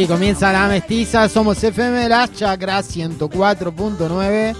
sí, comienza la mestiza. Somos FM de las Chacras 104.9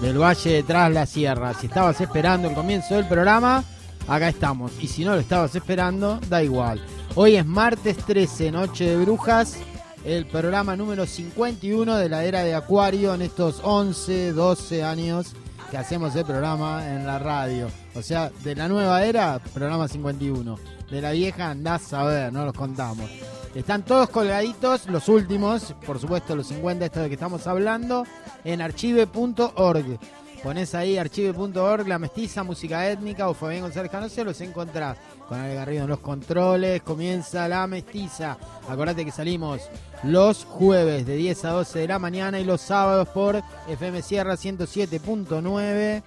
del Valle de Tras la Sierra. Si estabas esperando el comienzo del programa, acá estamos. Y si no lo estabas esperando, da igual. Hoy es martes 13, Noche de Brujas, el programa número 51 de la era de Acuario en estos 11, 12 años que hacemos el programa en la radio. O sea, de la nueva era, programa 51. De la vieja andás a ver, no los contamos. Están todos colgaditos, los últimos, por supuesto los 50 estos de que estamos hablando, en archive.org. Pones ahí archive.org, la mestiza, música étnica o Fabián González Canoso, los encontrás. Con el Garrido en los controles, comienza la mestiza. Acordate que salimos los jueves de 10 a 12 de la mañana y los sábados por FM Sierra 107.9.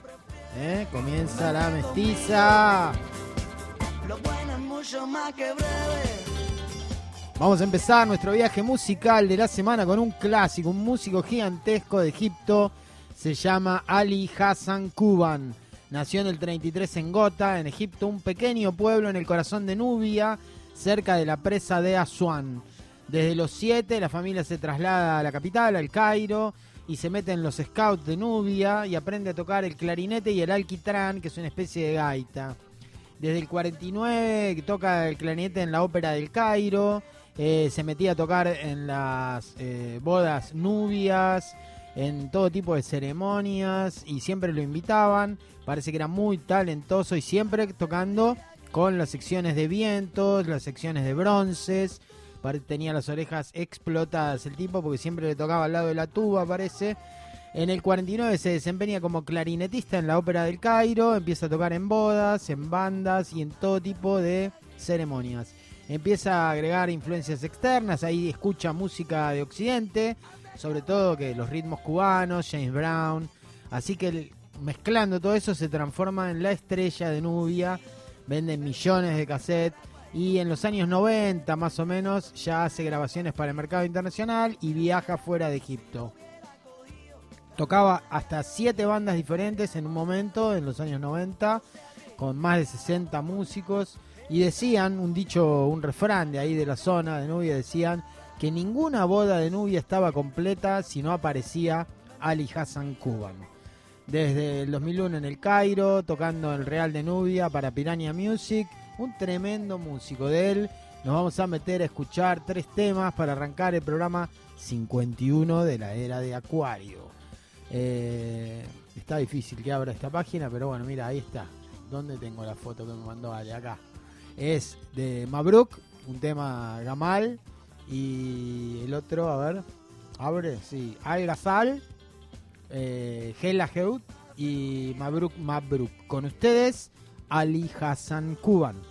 ¿Eh? Comienza la mestiza. Lo bueno es mucho más que breve. Vamos a empezar nuestro viaje musical de la semana con un clásico, un músico gigantesco de Egipto. Se llama Ali Hassan Kuban. Nació en el 33 en Gota, en Egipto, un pequeño pueblo en el corazón de Nubia, cerca de la presa de Asuán. Desde los 7 la familia se traslada a la capital, al Cairo, y se mete en los scouts de Nubia y aprende a tocar el clarinete y el alquitrán, que es una especie de gaita. Desde el 49 que toca el clarinete en la ópera del Cairo, eh, se metía a tocar en las eh, bodas nubias, en todo tipo de ceremonias y siempre lo invitaban. Parece que era muy talentoso y siempre tocando con las secciones de vientos, las secciones de bronces. Tenía las orejas explotadas el tipo porque siempre le tocaba al lado de la tuba, parece. En el 49 se desempeña como clarinetista en la Ópera del Cairo, empieza a tocar en bodas, en bandas y en todo tipo de ceremonias. Empieza a agregar influencias externas, ahí escucha música de Occidente, sobre todo que los ritmos cubanos, James Brown. Así que mezclando todo eso se transforma en la estrella de Nubia, vende millones de cassettes y en los años 90 más o menos ya hace grabaciones para el mercado internacional y viaja fuera de Egipto. Tocaba hasta siete bandas diferentes en un momento, en los años 90, con más de 60 músicos. Y decían, un dicho, un refrán de ahí de la zona de Nubia, decían que ninguna boda de Nubia estaba completa si no aparecía Ali Hassan Kuban. Desde el 2001 en el Cairo, tocando el Real de Nubia para Piranha Music, un tremendo músico de él. Nos vamos a meter a escuchar tres temas para arrancar el programa 51 de la era de Acuario. Eh, está difícil que abra esta página, pero bueno, mira, ahí está. ¿Dónde tengo la foto que me mandó Ale? Acá. Es de Mabruk, un tema Gamal. Y el otro, a ver, abre, sí, Al Ghazal, eh, Heut y Mabruk Mabruk. Con ustedes, Ali Hassan Kuban.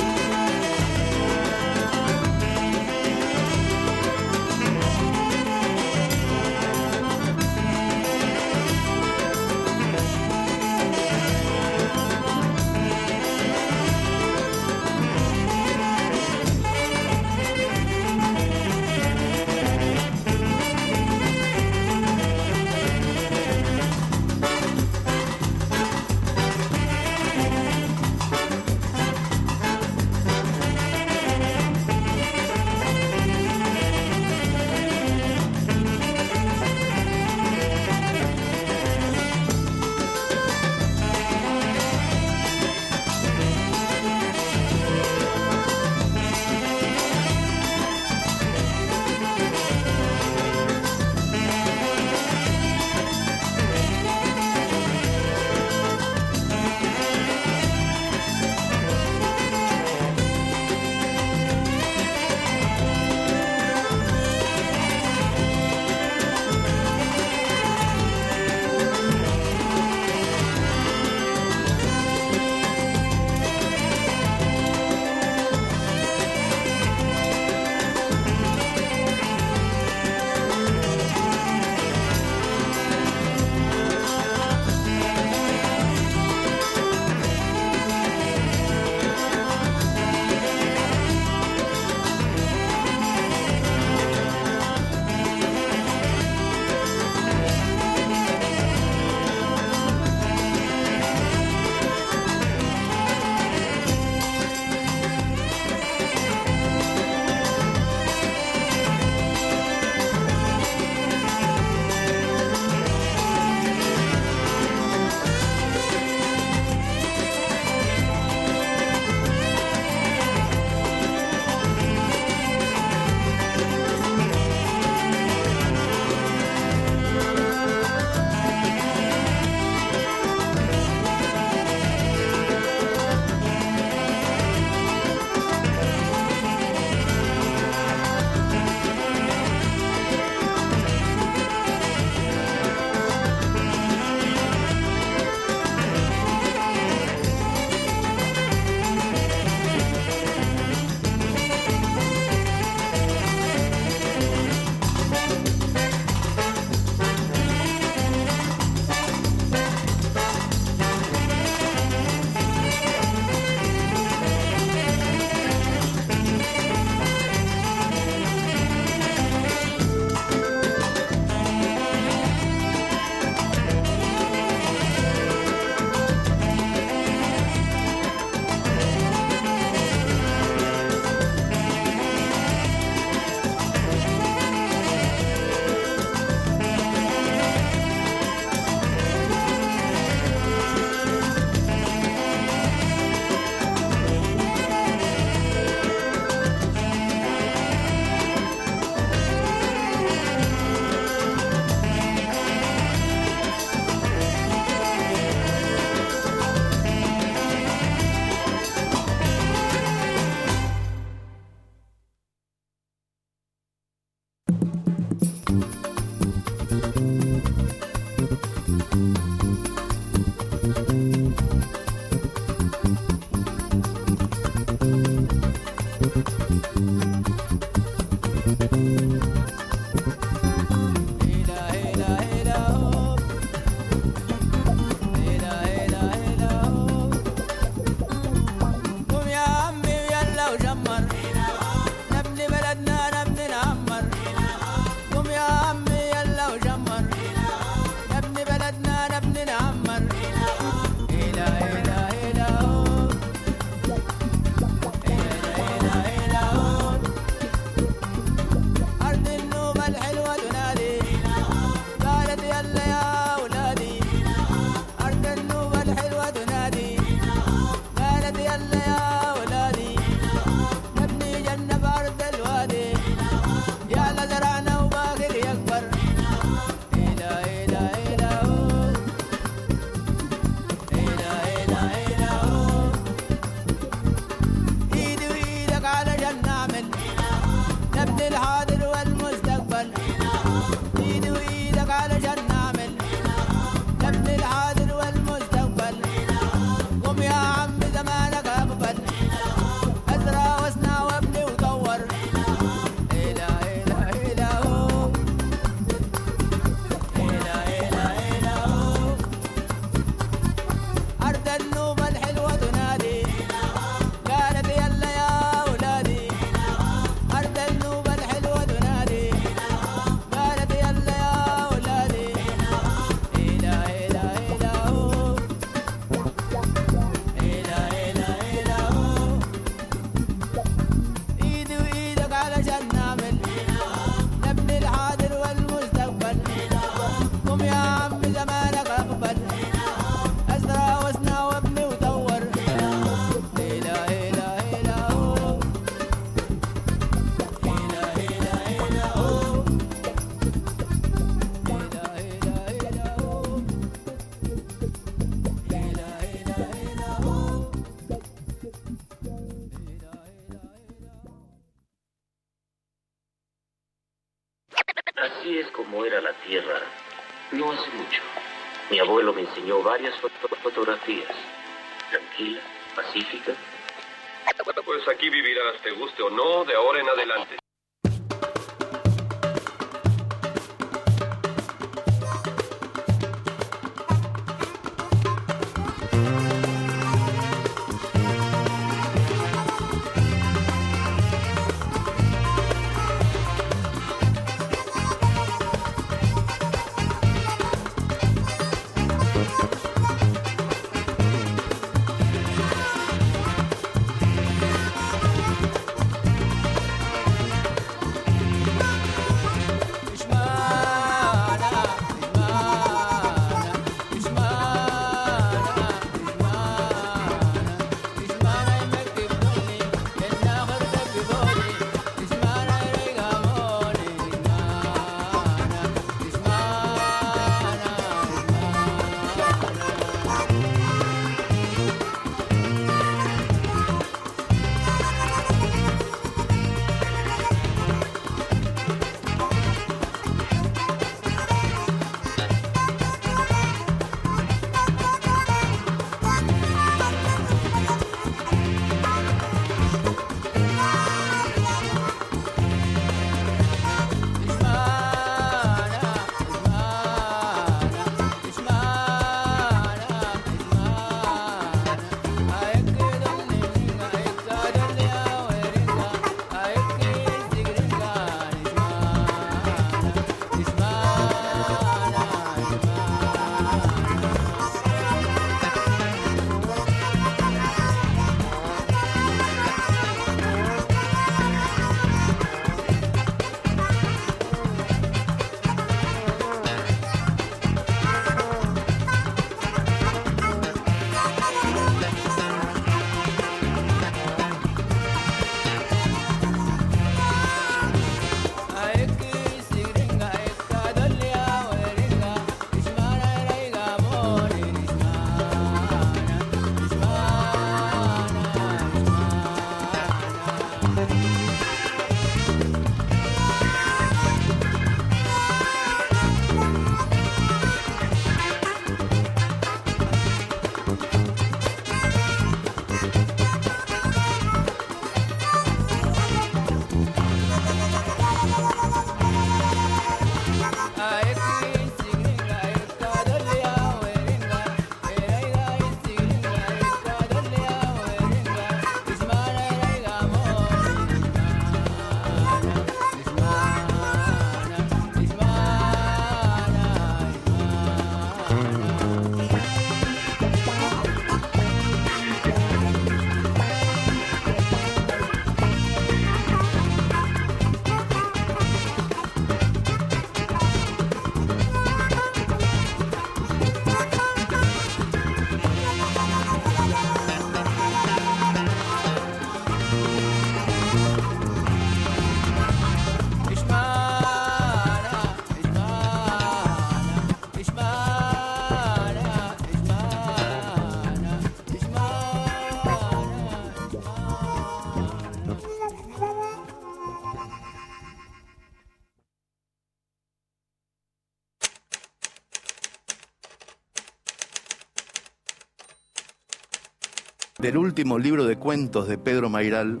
Del último libro de cuentos de Pedro Mairal,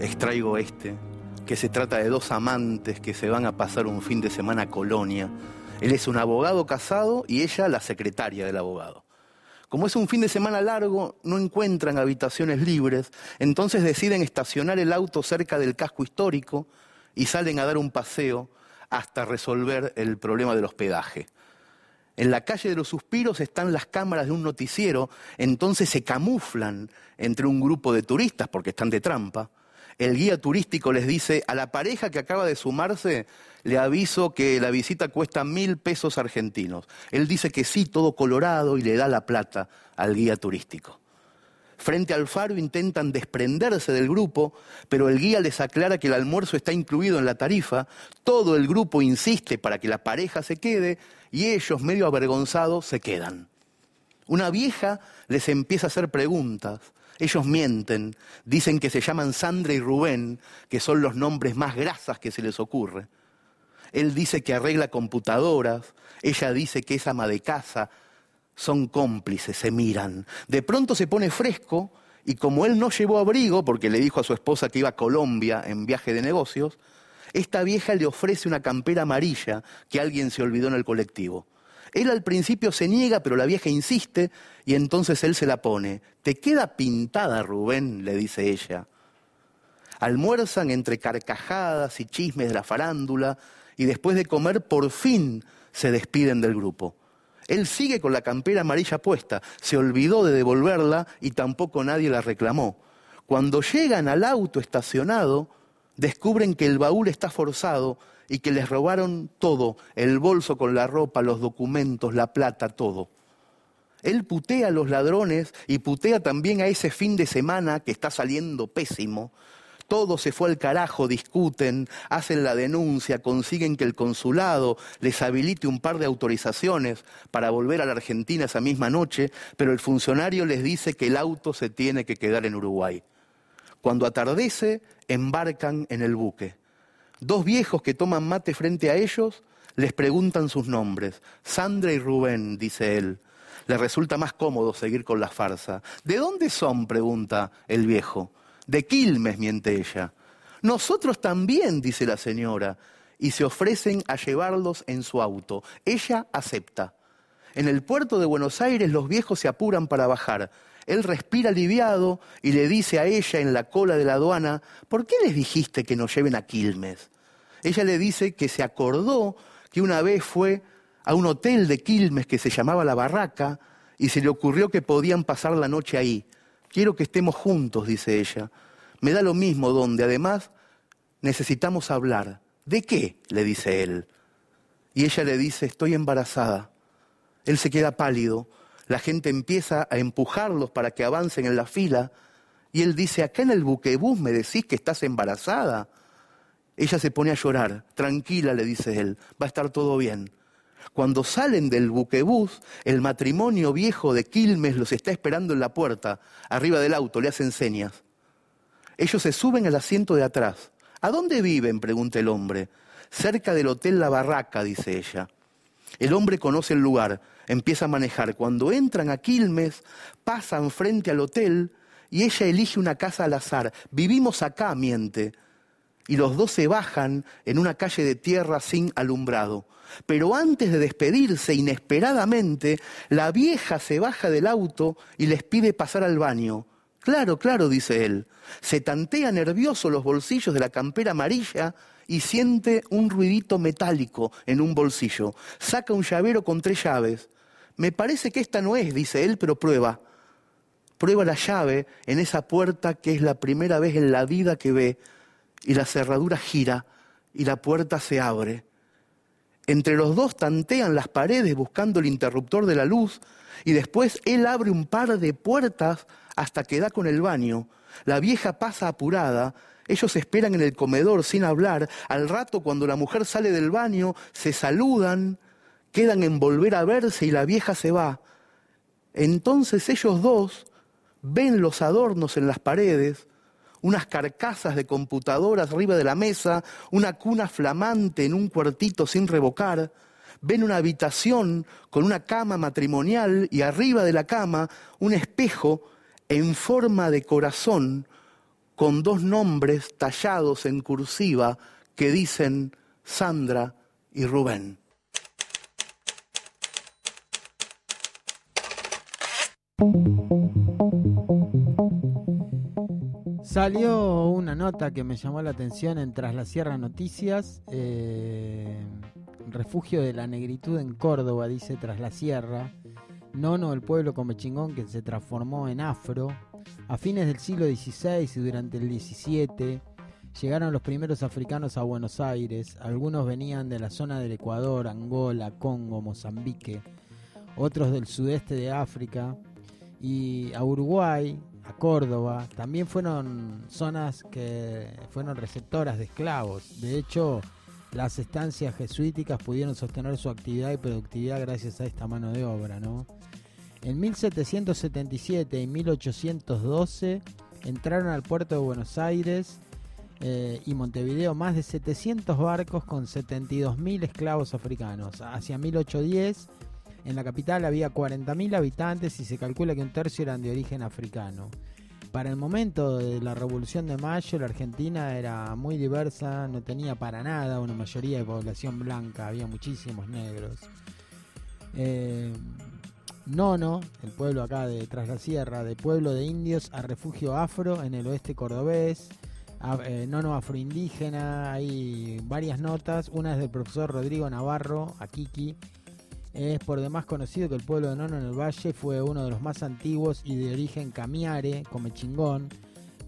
extraigo este, que se trata de dos amantes que se van a pasar un fin de semana a Colonia. Él es un abogado casado y ella la secretaria del abogado. Como es un fin de semana largo, no encuentran habitaciones libres, entonces deciden estacionar el auto cerca del casco histórico y salen a dar un paseo hasta resolver el problema del hospedaje. En la calle de los suspiros están las cámaras de un noticiero, entonces se camuflan entre un grupo de turistas porque están de trampa. El guía turístico les dice, a la pareja que acaba de sumarse, le aviso que la visita cuesta mil pesos argentinos. Él dice que sí, todo colorado, y le da la plata al guía turístico. Frente al faro intentan desprenderse del grupo, pero el guía les aclara que el almuerzo está incluido en la tarifa, todo el grupo insiste para que la pareja se quede y ellos, medio avergonzados, se quedan. Una vieja les empieza a hacer preguntas. Ellos mienten, dicen que se llaman Sandra y Rubén, que son los nombres más grasas que se les ocurre. Él dice que arregla computadoras, ella dice que es ama de casa, son cómplices, se miran. De pronto se pone fresco y como él no llevó abrigo, porque le dijo a su esposa que iba a Colombia en viaje de negocios, esta vieja le ofrece una campera amarilla que alguien se olvidó en el colectivo. Él al principio se niega, pero la vieja insiste y entonces él se la pone. Te queda pintada, Rubén, le dice ella. Almuerzan entre carcajadas y chismes de la farándula y después de comer por fin se despiden del grupo. Él sigue con la campera amarilla puesta, se olvidó de devolverla y tampoco nadie la reclamó. Cuando llegan al auto estacionado, descubren que el baúl está forzado y que les robaron todo, el bolso con la ropa, los documentos, la plata, todo. Él putea a los ladrones y putea también a ese fin de semana que está saliendo pésimo, todo se fue al carajo, discuten, hacen la denuncia, consiguen que el consulado les habilite un par de autorizaciones para volver a la Argentina esa misma noche, pero el funcionario les dice que el auto se tiene que quedar en Uruguay. Cuando atardece, embarcan en el buque. Dos viejos que toman mate frente a ellos les preguntan sus nombres. Sandra y Rubén, dice él. Le resulta más cómodo seguir con la farsa. ¿De dónde son? pregunta el viejo. De Quilmes, miente ella. Nosotros también, dice la señora, y se ofrecen a llevarlos en su auto. Ella acepta. En el puerto de Buenos Aires los viejos se apuran para bajar. Él respira aliviado y le dice a ella en la cola de la aduana, ¿por qué les dijiste que nos lleven a Quilmes? Ella le dice que se acordó que una vez fue a un hotel de Quilmes que se llamaba La Barraca y se le ocurrió que podían pasar la noche ahí. Quiero que estemos juntos, dice ella. Me da lo mismo donde, además, necesitamos hablar. ¿De qué? le dice él. Y ella le dice, estoy embarazada. Él se queda pálido. La gente empieza a empujarlos para que avancen en la fila. Y él dice, acá en el buquebús me decís que estás embarazada. Ella se pone a llorar. Tranquila, le dice él, va a estar todo bien. Cuando salen del buquebús, el matrimonio viejo de Quilmes los está esperando en la puerta, arriba del auto, le hacen señas. Ellos se suben al asiento de atrás. ¿A dónde viven? pregunta el hombre. Cerca del Hotel La Barraca, dice ella. El hombre conoce el lugar, empieza a manejar. Cuando entran a Quilmes, pasan frente al hotel y ella elige una casa al azar. Vivimos acá, miente. Y los dos se bajan en una calle de tierra sin alumbrado. Pero antes de despedirse inesperadamente, la vieja se baja del auto y les pide pasar al baño. Claro, claro, dice él. Se tantea nervioso los bolsillos de la campera amarilla y siente un ruidito metálico en un bolsillo. Saca un llavero con tres llaves. Me parece que esta no es, dice él, pero prueba. Prueba la llave en esa puerta que es la primera vez en la vida que ve y la cerradura gira y la puerta se abre. Entre los dos tantean las paredes buscando el interruptor de la luz y después él abre un par de puertas hasta que da con el baño. La vieja pasa apurada, ellos esperan en el comedor sin hablar. Al rato, cuando la mujer sale del baño, se saludan, quedan en volver a verse y la vieja se va. Entonces ellos dos ven los adornos en las paredes, unas carcasas de computadoras arriba de la mesa, una cuna flamante en un cuartito sin revocar, ven una habitación con una cama matrimonial y arriba de la cama un espejo en forma de corazón con dos nombres tallados en cursiva que dicen Sandra y Rubén. Salió una nota que me llamó la atención en Tras la Sierra Noticias. eh, refugio de la negritud en Córdoba, dice Tras la Sierra. Nono, el pueblo comechingón que se transformó en afro. A fines del siglo XVI y durante el XVII llegaron los primeros africanos a Buenos Aires. Algunos venían de la zona del Ecuador, Angola, Congo, Mozambique. Otros del sudeste de África. Y a Uruguay, a Córdoba, también fueron zonas que fueron receptoras de esclavos. De hecho, las estancias jesuíticas pudieron sostener su actividad y productividad gracias a esta mano de obra, ¿no? En 1777 y 1812 entraron al puerto de Buenos Aires eh, y Montevideo más de 700 barcos con 72.000 esclavos africanos. Hacia 1810 en la capital había 40.000 habitantes y se calcula que un tercio eran de origen africano. Para el momento de la Revolución de Mayo, la Argentina era muy diversa, no tenía para nada una mayoría de población blanca, había muchísimos negros. Eh, Nono, el pueblo acá de Tras la Sierra, de pueblo de indios a refugio afro en el oeste cordobés. A- eh, nono afroindígena, hay varias notas. Una es del profesor Rodrigo Navarro, Akiki. Es por demás conocido que el pueblo de Nono en el Valle fue uno de los más antiguos y de origen camiare, comechingón,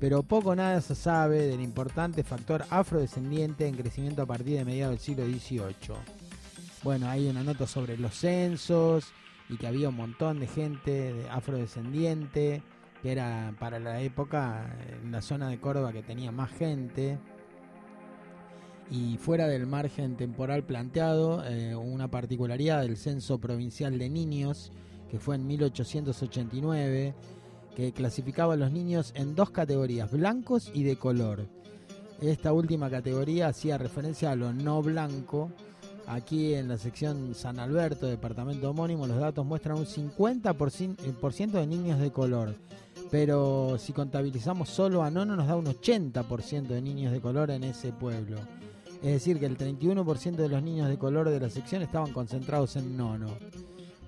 pero poco nada se sabe del importante factor afrodescendiente en crecimiento a partir de mediados del siglo XVIII. Bueno, hay una nota sobre los censos y que había un montón de gente de afrodescendiente, que era para la época en la zona de Córdoba que tenía más gente y fuera del margen temporal planteado, eh, una particularidad del Censo Provincial de Niños, que fue en 1889, que clasificaba a los niños en dos categorías, blancos y de color. Esta última categoría hacía referencia a lo no blanco. Aquí en la sección San Alberto, departamento homónimo, los datos muestran un 50% eh, de niños de color. Pero si contabilizamos solo a Nono nos da un 80% de niños de color en ese pueblo. Es decir, que el 31% de los niños de color de la sección estaban concentrados en Nono.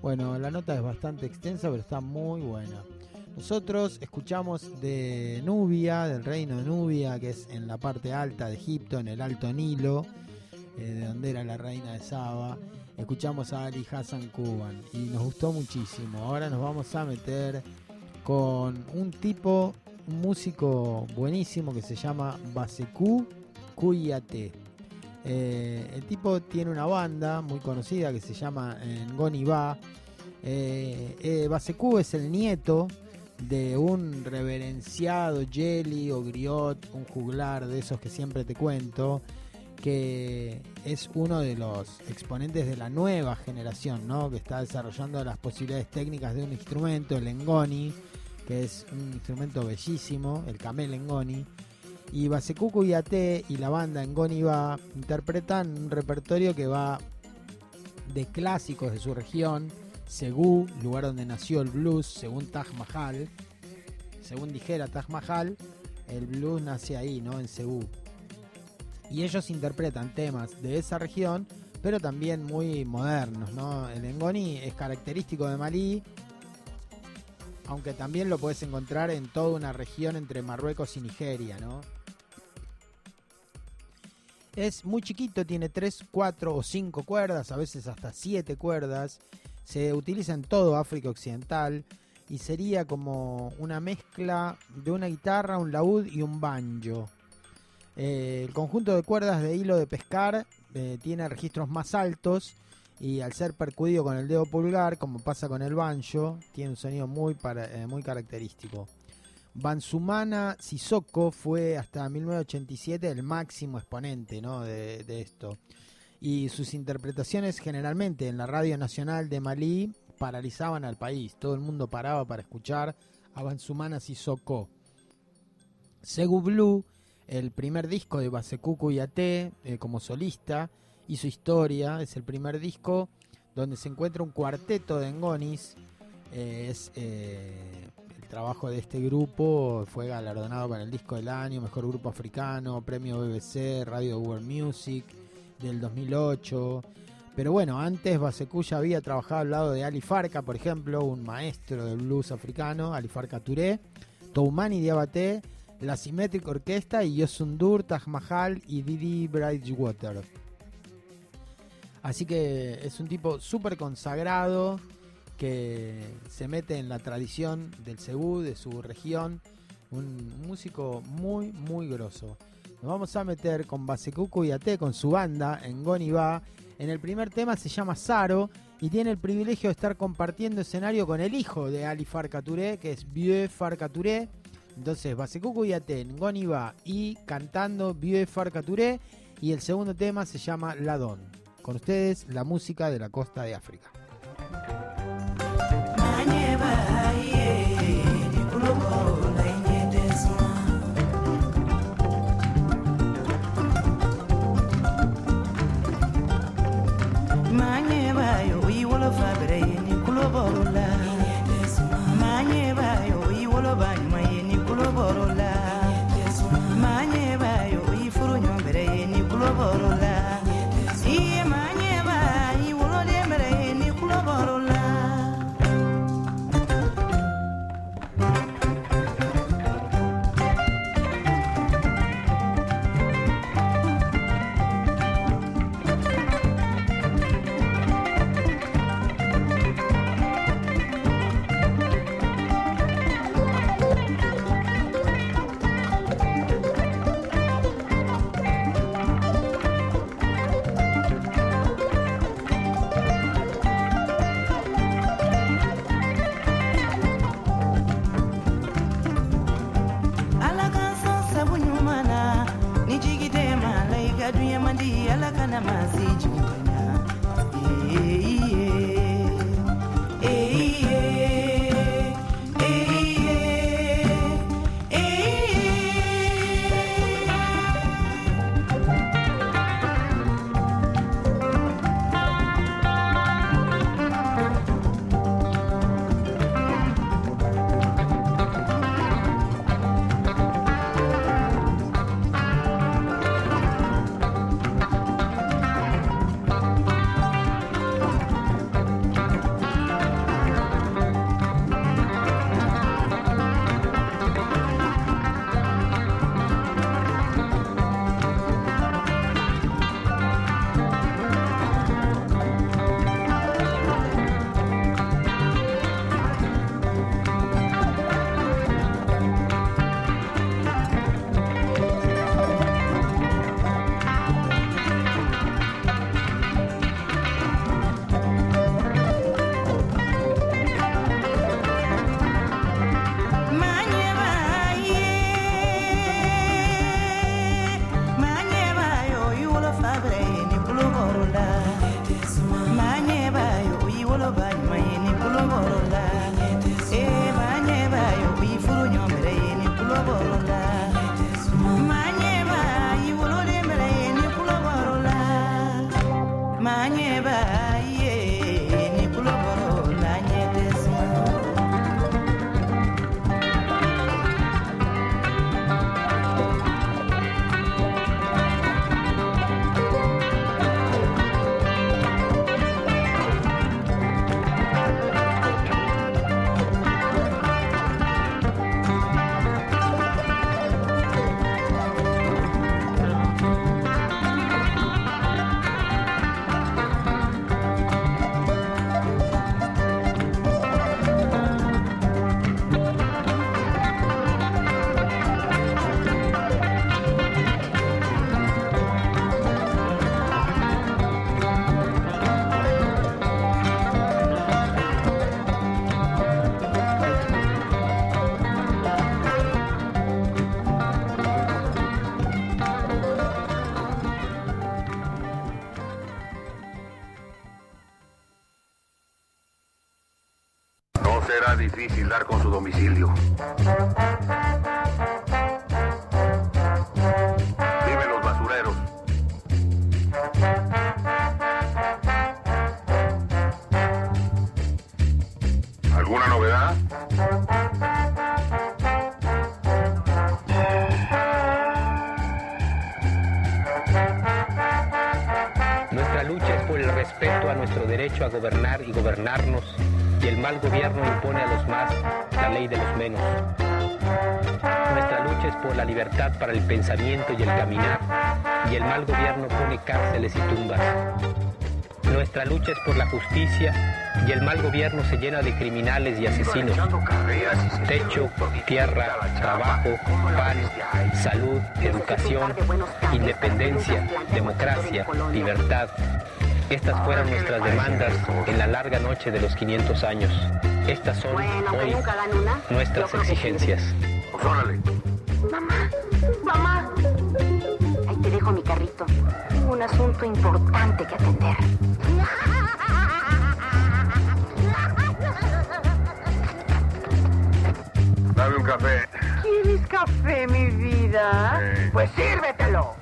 Bueno, la nota es bastante extensa, pero está muy buena. Nosotros escuchamos de Nubia, del reino de Nubia, que es en la parte alta de Egipto, en el Alto Nilo, eh, de donde era la reina de Saba. Escuchamos a Ali Hassan Kuban y nos gustó muchísimo. Ahora nos vamos a meter con un tipo, un músico buenísimo que se llama Baseku Kuyate. Eh, el tipo tiene una banda muy conocida que se llama eh, Ngoni Ba. Eh, eh, es el nieto de un reverenciado Jelly o Griot, un juglar de esos que siempre te cuento, que es uno de los exponentes de la nueva generación, ¿no? que está desarrollando las posibilidades técnicas de un instrumento, el Ngoni, que es un instrumento bellísimo, el Camel Ngoni. Y Basekuku Yate y la banda Ngoni va interpretan un repertorio que va de clásicos de su región, Segú, lugar donde nació el blues, según Taj Mahal. Según dijera Taj Mahal, el blues nace ahí, ¿no? En Segú. Y ellos interpretan temas de esa región, pero también muy modernos, ¿no? El Ngoni es característico de Malí, aunque también lo puedes encontrar en toda una región entre Marruecos y Nigeria, ¿no? Es muy chiquito, tiene 3, 4 o 5 cuerdas, a veces hasta 7 cuerdas. Se utiliza en todo África Occidental y sería como una mezcla de una guitarra, un laúd y un banjo. Eh, el conjunto de cuerdas de hilo de pescar eh, tiene registros más altos y al ser percudido con el dedo pulgar, como pasa con el banjo, tiene un sonido muy, eh, muy característico. Bansumana Sissoko fue hasta 1987 el máximo exponente ¿no? de, esto. Y sus interpretaciones generalmente en la Radio Nacional de Malí paralizaban al país. Todo el mundo paraba para escuchar a Bansumana Sissoko. Segu Blue, el primer disco de Basekuku Yate eh, como solista, y su historia. Es el primer disco donde se encuentra un cuarteto de Ngonis. Eh, es eh, trabajo de este grupo fue galardonado con el disco del año, mejor grupo africano, premio BBC, Radio World Music del 2008. Pero bueno, antes Basecu ya había trabajado al lado de Ali Farka, por ejemplo, un maestro del blues africano, Ali Farka Touré, Toumani Diabaté, la Symmetric Orquesta y Yosundur, Taj Mahal y Didi Bridgewater. Así que es un tipo súper consagrado que se mete en la tradición del Cebú, de su región. Un músico muy, muy grosso. Nos vamos a meter con Basekuku y Ate, con su banda, en Goniva. En el primer tema se llama Saro y tiene el privilegio de estar compartiendo escenario con el hijo de Ali Farka Touré, que es Vieux Farka Touré. Entonces, Basekuku y Ate en Goniva y cantando Vieux Farka Touré. Y el segundo tema se llama Ladón. Con ustedes, la música de la costa de África. Libertad para el pensamiento y el caminar, y el mal gobierno pone cárceles y tumbas. Nuestra lucha es por la justicia y el mal gobierno se llena de criminales y asesinos. Techo, tierra, trabajo, pan, salud, educación, independencia, democracia, libertad. Estas fueron nuestras demandas en la larga noche de los 500 años. Estas son hoy nuestras exigencias. Mamá, mamá. Ahí te dejo mi carrito. Tengo un asunto importante que atender. Dame un café. ¿Quieres café, mi vida? Pues sírvetelo.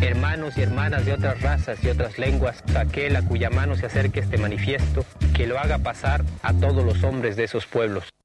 Hermanos y hermanas de otras razas y otras lenguas, aquel a cuya mano se acerque este manifiesto, que lo haga pasar a todos los hombres de esos pueblos.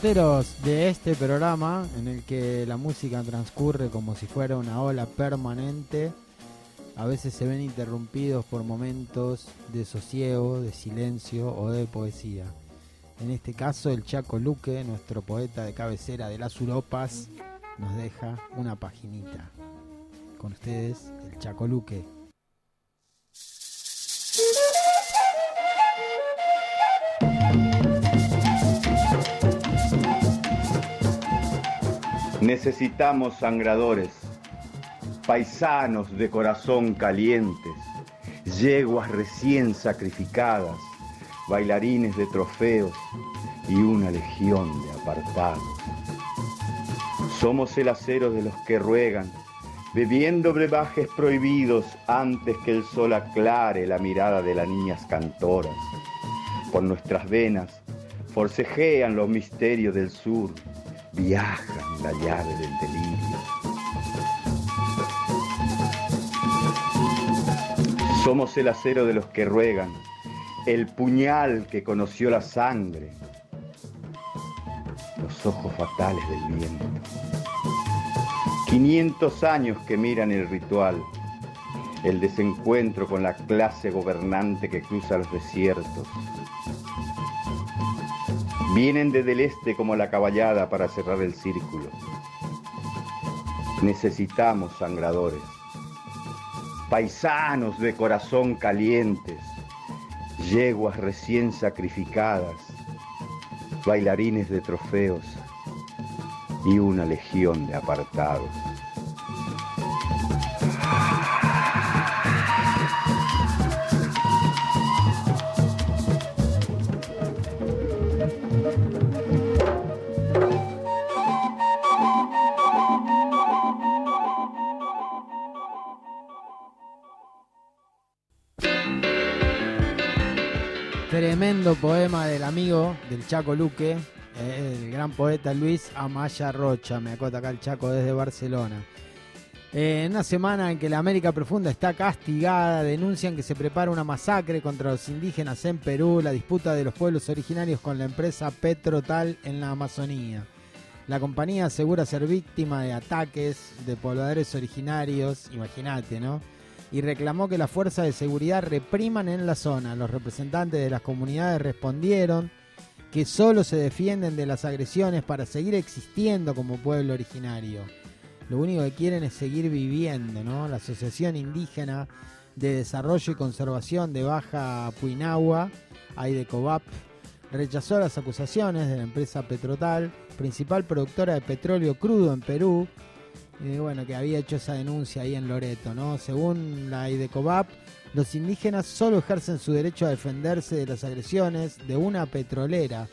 De este programa en el que la música transcurre como si fuera una ola permanente, a veces se ven interrumpidos por momentos de sosiego, de silencio o de poesía. En este caso, el Chaco Luque, nuestro poeta de cabecera de las Uropas, nos deja una paginita. Con ustedes, el Chaco Luque. Necesitamos sangradores, paisanos de corazón calientes, yeguas recién sacrificadas, bailarines de trofeos y una legión de apartados. Somos el acero de los que ruegan, bebiendo brebajes prohibidos antes que el sol aclare la mirada de las niñas cantoras. Por nuestras venas forcejean los misterios del sur, viajan la llave del delirio. Somos el acero de los que ruegan, el puñal que conoció la sangre, los ojos fatales del viento. 500 años que miran el ritual, el desencuentro con la clase gobernante que cruza los desiertos. Vienen desde el este como la caballada para cerrar el círculo. Necesitamos sangradores, paisanos de corazón calientes, yeguas recién sacrificadas, bailarines de trofeos y una legión de apartados. Poema del amigo del Chaco Luque, eh, el gran poeta Luis Amaya Rocha, me acota acá el Chaco desde Barcelona. Eh, en una semana en que la América Profunda está castigada, denuncian que se prepara una masacre contra los indígenas en Perú, la disputa de los pueblos originarios con la empresa Petrotal en la Amazonía. La compañía asegura ser víctima de ataques de pobladores originarios, imagínate, ¿no? Y reclamó que las fuerzas de seguridad repriman en la zona. Los representantes de las comunidades respondieron que solo se defienden de las agresiones para seguir existiendo como pueblo originario. Lo único que quieren es seguir viviendo, ¿no? La Asociación Indígena de Desarrollo y Conservación de Baja Puinagua, AIDECOVAP, rechazó las acusaciones de la empresa Petrotal, principal productora de petróleo crudo en Perú, eh, bueno, que había hecho esa denuncia ahí en Loreto, ¿no? Según la IDECOVAP, los indígenas solo ejercen su derecho a defenderse de las agresiones de una petrolera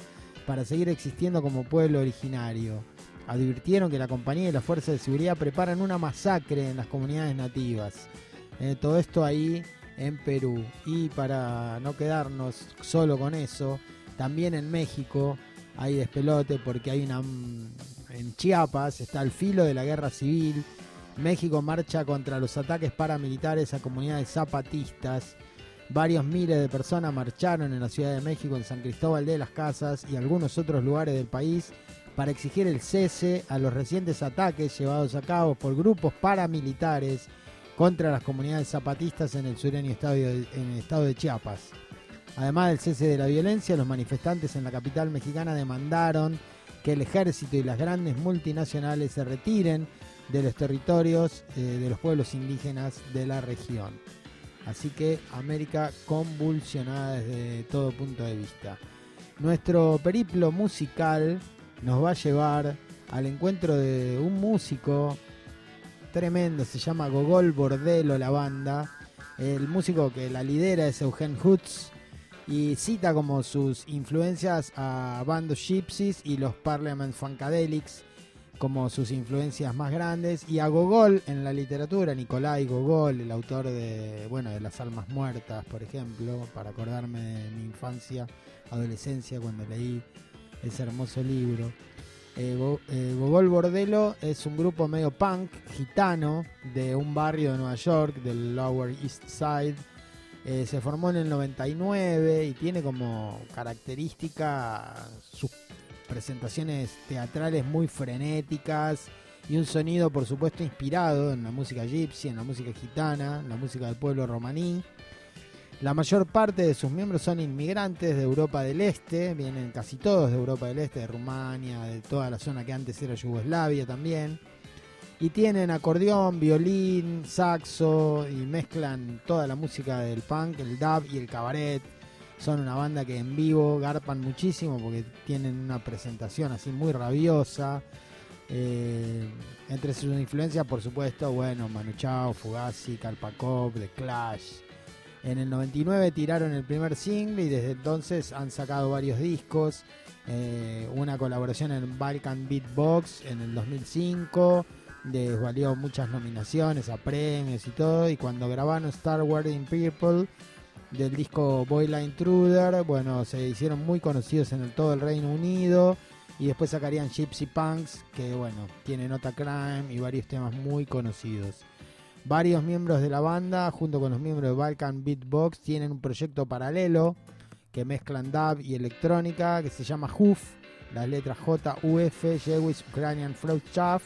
para seguir existiendo como pueblo originario. Advirtieron que la compañía y las fuerzas de seguridad preparan una masacre en las comunidades nativas. Eh, todo esto ahí en Perú. Y para no quedarnos solo con eso, también en México hay despelote porque hay una en Chiapas está al filo de la guerra civil. México marcha contra los ataques paramilitares a comunidades zapatistas. Varios miles de personas marcharon en la Ciudad de México, en San Cristóbal de las Casas y algunos otros lugares del país para exigir el cese a los recientes ataques llevados a cabo por grupos paramilitares contra las comunidades zapatistas en el sureño estado en el estado de Chiapas. Además del cese de la violencia, los manifestantes en la capital mexicana demandaron que el ejército y las grandes multinacionales se retiren de los territorios eh, de los pueblos indígenas de la región. Así que América convulsionada desde todo punto de vista. Nuestro periplo musical nos va a llevar al encuentro de un músico tremendo, se llama Gogol Bordelo la banda. El músico que la lidera es Eugen Hutz, y cita como sus influencias a Bando Gypsies y los Parliament Funkadelics como sus influencias más grandes y a Gogol en la literatura, Nicolai Gogol, el autor de bueno, de Las almas muertas, por ejemplo, para acordarme de mi infancia, adolescencia cuando leí ese hermoso libro. Eh, eh, Gogol Bordelo es un grupo medio punk gitano de un barrio de Nueva York, del Lower East Side eh, se formó en el 99 y tiene como característica sus presentaciones teatrales muy frenéticas y un sonido por supuesto inspirado en la música gypsy, en la música gitana, en la música del pueblo romaní. La mayor parte de sus miembros son inmigrantes de Europa del Este, vienen casi todos de Europa del Este, de Rumania, de toda la zona que antes era Yugoslavia también. Y tienen acordeón, violín, saxo y mezclan toda la música del punk, el dub y el cabaret. Son una banda que en vivo garpan muchísimo porque tienen una presentación así muy rabiosa. Eh, entre sus influencias, por supuesto, bueno, Manu Chao, Fugazi, Kalpakov, The Clash. En el 99 tiraron el primer single y desde entonces han sacado varios discos. eh, una colaboración en Balkan Beatbox en el 2005. Les valió muchas nominaciones a premios y todo. Y cuando grabaron Star Wars in People del disco Boyline Intruder, bueno, se hicieron muy conocidos en todo el Reino Unido. Y después sacarían Gypsy Punks, que bueno, tiene Nota Crime y varios temas muy conocidos. Varios miembros de la banda, junto con los miembros de Balkan Beatbox, tienen un proyecto paralelo que mezclan dub y electrónica que se llama HUF, las letras J-U-F, Jewish Ukrainian Fruit Chaff.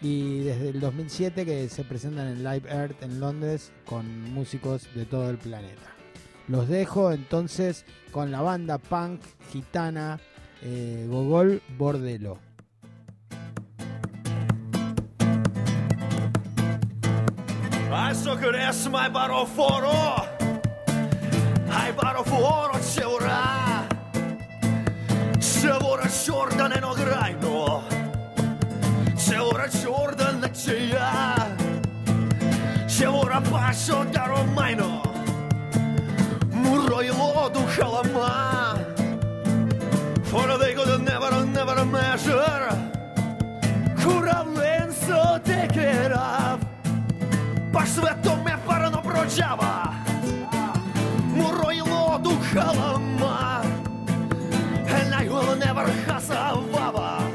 Y desde el 2007 que se presentan en Live Earth en Londres con músicos de todo el planeta. Los dejo entonces con la banda punk gitana eh, Gogol Bordelo. Foro foro Ce vorrà passo da romaino Murro i lodu halama For they could never, never measure Кура ленсо текера По свету ме парно проджава Мурой лоду халама And I will never hasavava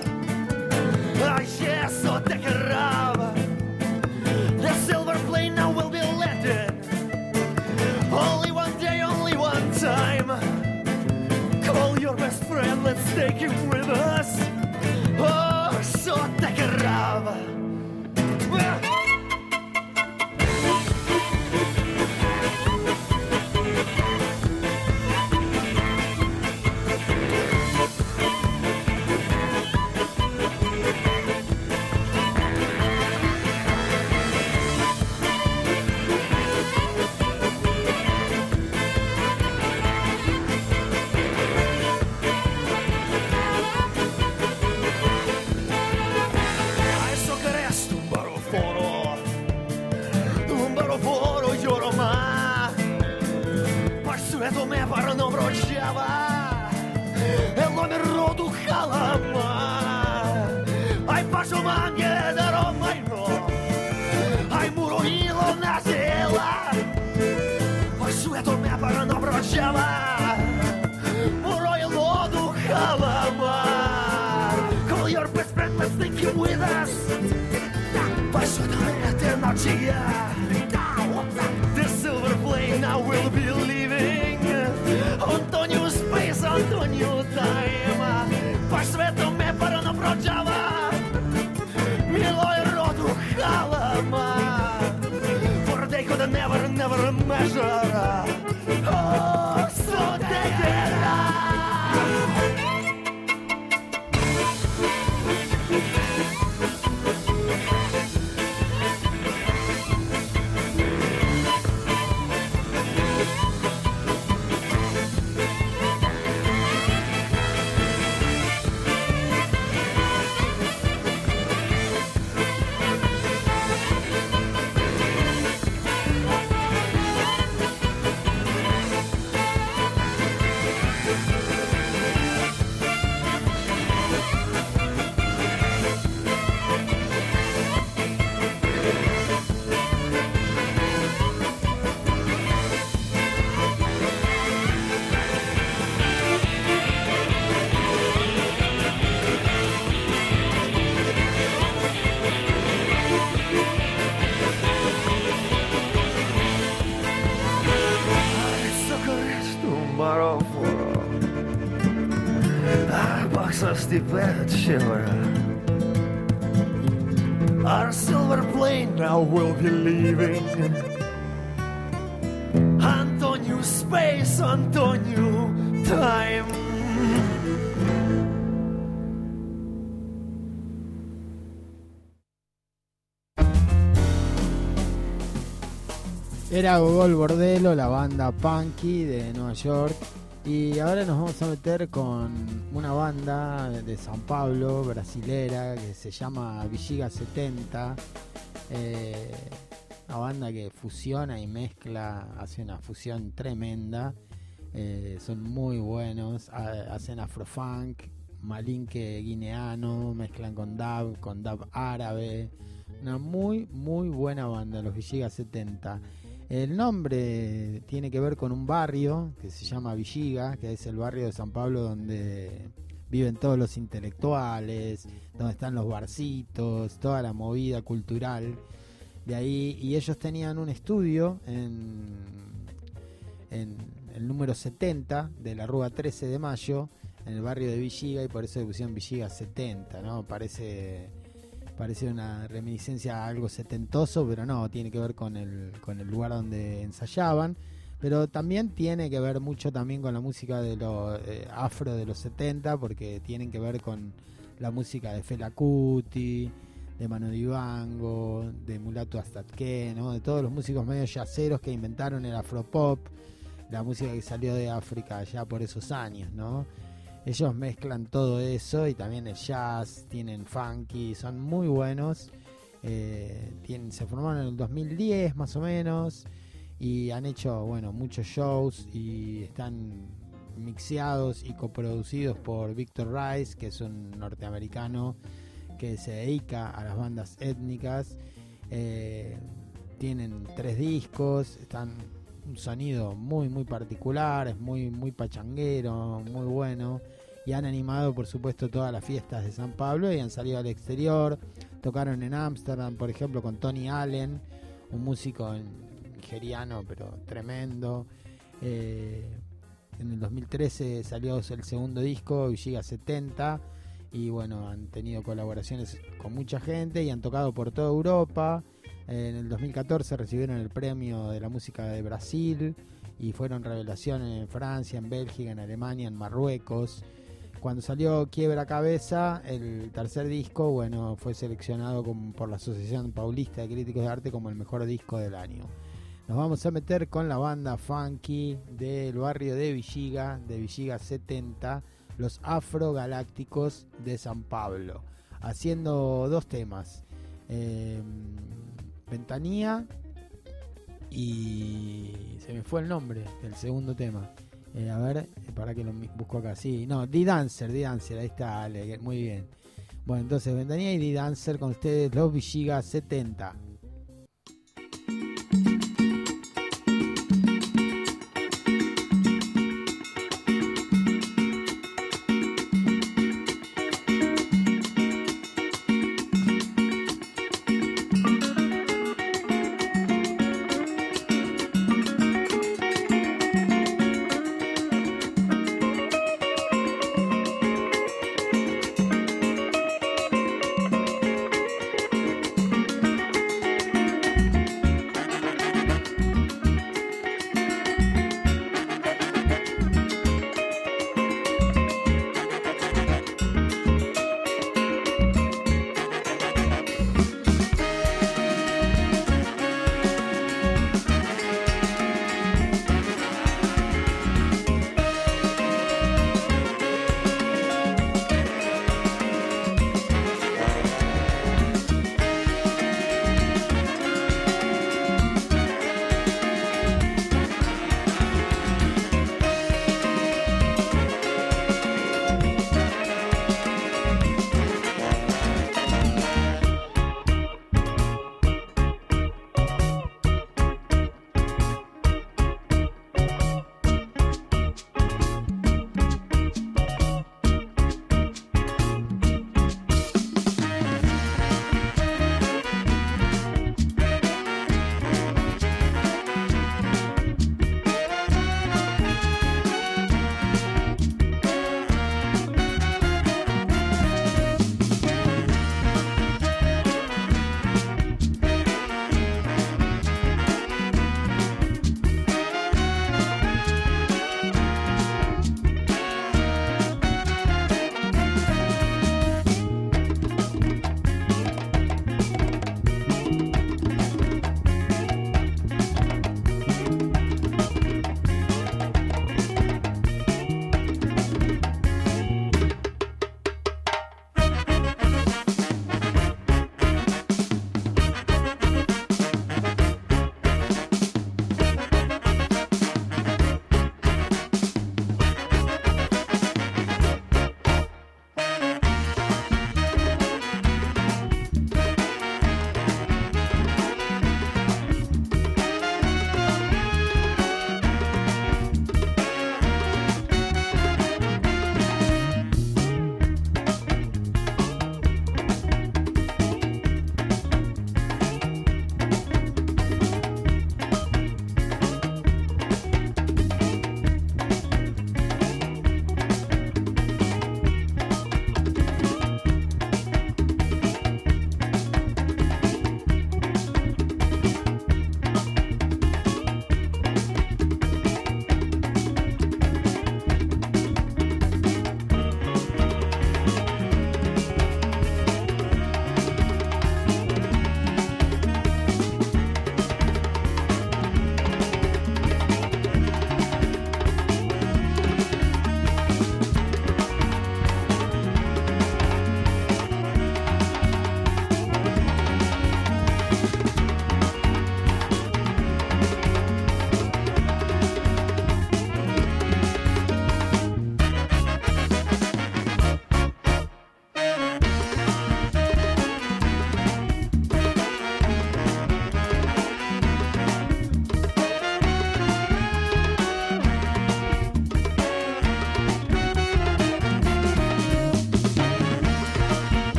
friend, let's take him with us брочава Muro hilo do halama Call your best friend, let's take him with us Paso de energia The silver plane now will be leaving Antonio Space, Antonio Time По свету me парно проджава Милой роду халама For they could never, never measure Era Gogol Bordelo, la banda punky de Nueva York. Y ahora nos vamos a meter con una banda de San Pablo, brasilera, que se llama Villiga 70. Eh, una banda que fusiona y mezcla, hace una fusión tremenda. Eh, son muy buenos, ha- hacen afrofunk, malinque guineano, mezclan con dub, con dub árabe. Una muy, muy buena banda, los Villiga 70. El nombre tiene que ver con un barrio que se llama Villiga, que es el barrio de San Pablo donde viven todos los intelectuales, donde están los barcitos, toda la movida cultural de ahí. Y ellos tenían un estudio en, en el número 70 de la Rúa 13 de Mayo, en el barrio de Villiga, y por eso le pusieron Villiga 70, ¿no? Parece parece una reminiscencia a algo setentoso, pero no, tiene que ver con el, con el lugar donde ensayaban. Pero también tiene que ver mucho también con la música de los eh, afro de los 70, porque tienen que ver con la música de Fela Kuti, de Mano Dibango, de Mulato Astatke, ¿no? de todos los músicos medio yaceros que inventaron el afropop, la música que salió de África allá por esos años, ¿no? Ellos mezclan todo eso y también el jazz, tienen funky, son muy buenos. Eh, tienen, se formaron en el 2010 más o menos y han hecho bueno muchos shows y están mixeados y coproducidos por Victor Rice, que es un norteamericano que se dedica a las bandas étnicas. Eh, tienen tres discos, están un sonido muy muy particular, es muy muy pachanguero, muy bueno y han animado por supuesto todas las fiestas de San Pablo y han salido al exterior, tocaron en Ámsterdam por ejemplo con Tony Allen, un músico nigeriano pero tremendo. Eh, en el 2013 salió el segundo disco, Villiga 70, y bueno, han tenido colaboraciones con mucha gente y han tocado por toda Europa. En el 2014 recibieron el premio de la música de Brasil y fueron revelación en Francia, en Bélgica, en Alemania, en Marruecos. Cuando salió Quiebra Cabeza, el tercer disco, bueno, fue seleccionado por la Asociación Paulista de Críticos de Arte como el mejor disco del año. Nos vamos a meter con la banda funky del barrio de Villiga, de Villiga 70, los Afrogalácticos de San Pablo, haciendo dos temas. Eh, Ventanía y se me fue el nombre del segundo tema. Eh, a ver, para que lo busco acá. Sí, no, D-Dancer, D-Dancer, ahí está, Ale, muy bien. Bueno, entonces Ventanía y D-Dancer con ustedes, los Villiga 70.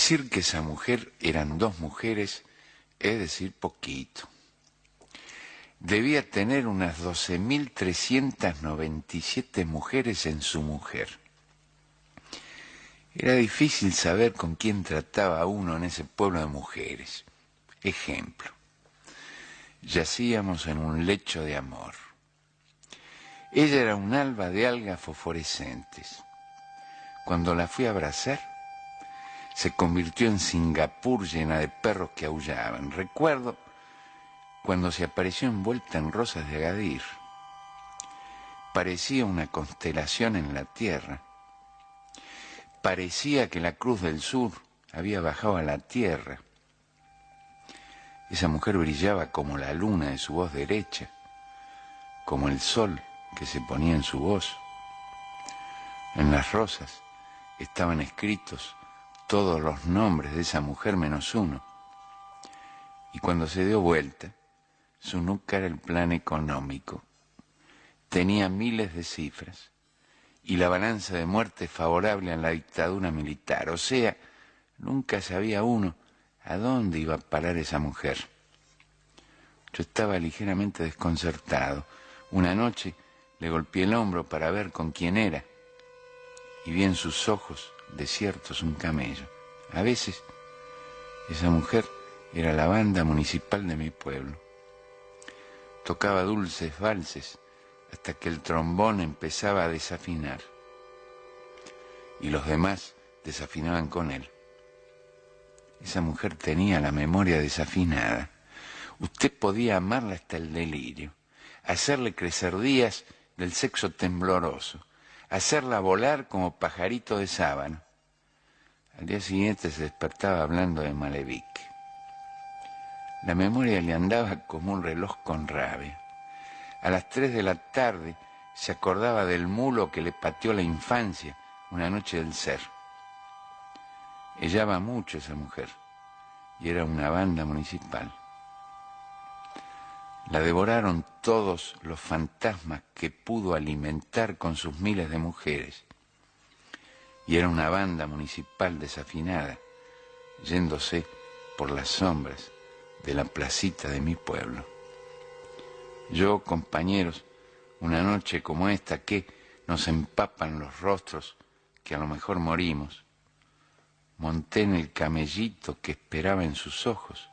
Decir que esa mujer eran dos mujeres es decir poquito. Debía tener unas 12.397 mujeres en su mujer. Era difícil saber con quién trataba uno en ese pueblo de mujeres. Ejemplo, yacíamos en un lecho de amor. Ella era un alba de algas fosforescentes. Cuando la fui a abrazar, se convirtió en Singapur llena de perros que aullaban. Recuerdo cuando se apareció envuelta en rosas de agadir. Parecía una constelación en la tierra. Parecía que la cruz del sur había bajado a la tierra. Esa mujer brillaba como la luna de su voz derecha, como el sol que se ponía en su voz. En las rosas estaban escritos todos los nombres de esa mujer menos uno. Y cuando se dio vuelta, su nuca era el plan económico. Tenía miles de cifras y la balanza de muerte favorable a la dictadura militar. O sea, nunca sabía uno a dónde iba a parar esa mujer. Yo estaba ligeramente desconcertado. Una noche le golpeé el hombro para ver con quién era y vi en sus ojos desiertos un camello. A veces esa mujer era la banda municipal de mi pueblo. Tocaba dulces valses hasta que el trombón empezaba a desafinar y los demás desafinaban con él. Esa mujer tenía la memoria desafinada. Usted podía amarla hasta el delirio, hacerle crecer días del sexo tembloroso, hacerla volar como pajarito de sábana. Al día siguiente se despertaba hablando de Malevich. La memoria le andaba como un reloj con rabia. A las tres de la tarde se acordaba del mulo que le pateó la infancia una noche del ser. Ella va mucho esa mujer y era una banda municipal. La devoraron todos los fantasmas que pudo alimentar con sus miles de mujeres. Y era una banda municipal desafinada, yéndose por las sombras de la placita de mi pueblo. Yo, compañeros, una noche como esta que nos empapan los rostros, que a lo mejor morimos, monté en el camellito que esperaba en sus ojos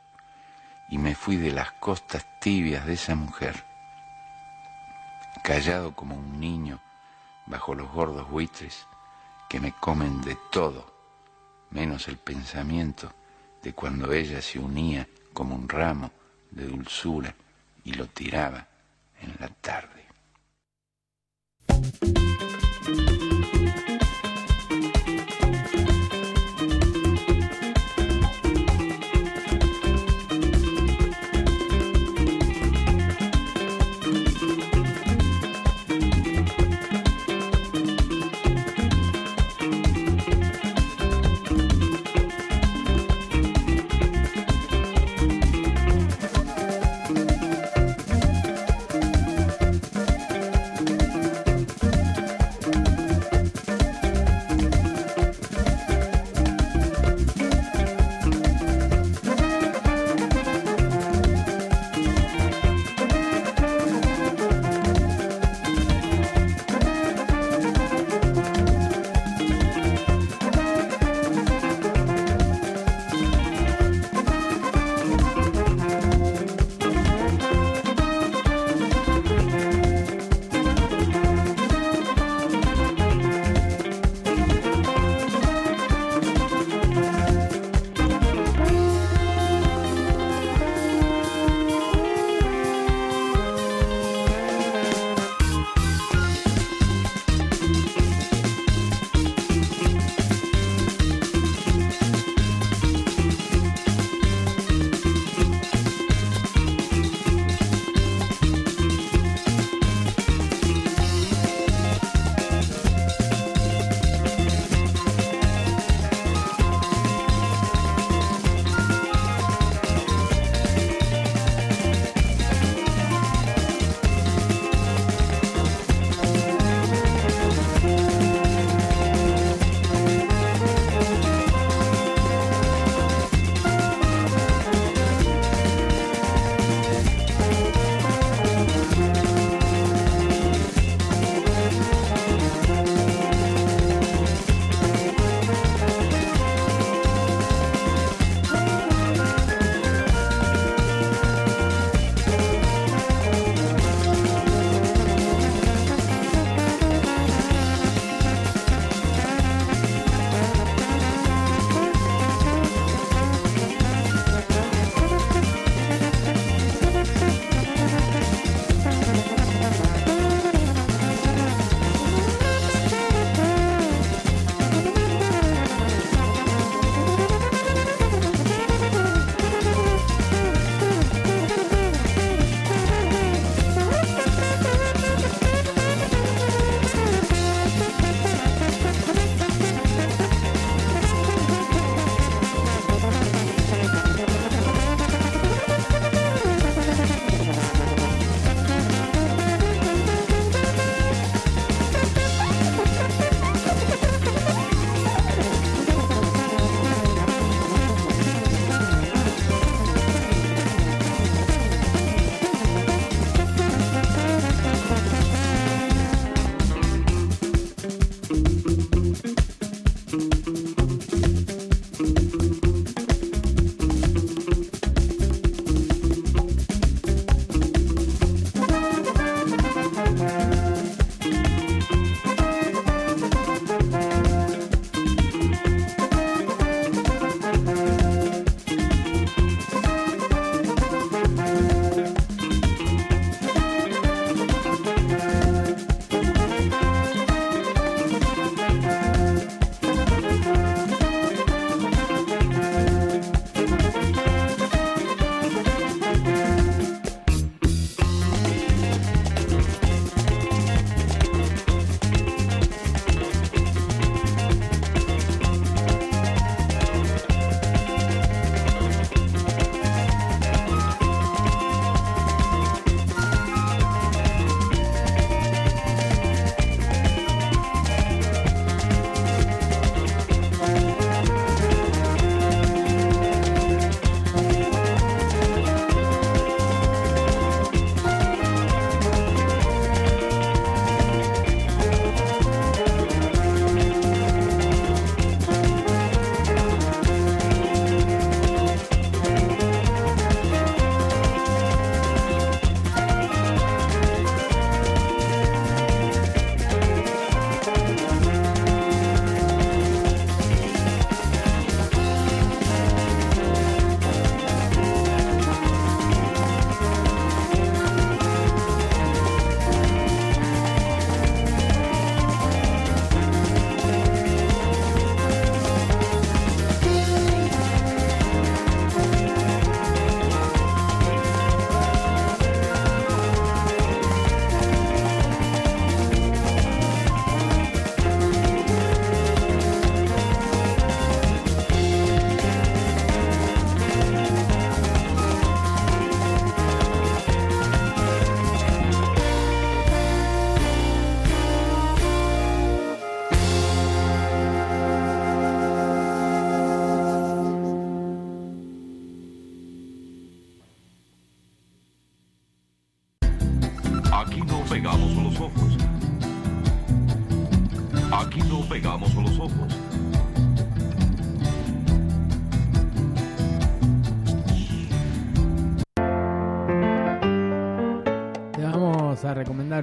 y me fui de las costas tibias de esa mujer, callado como un niño bajo los gordos buitres que me comen de todo, menos el pensamiento de cuando ella se unía como un ramo de dulzura y lo tiraba en la tarde.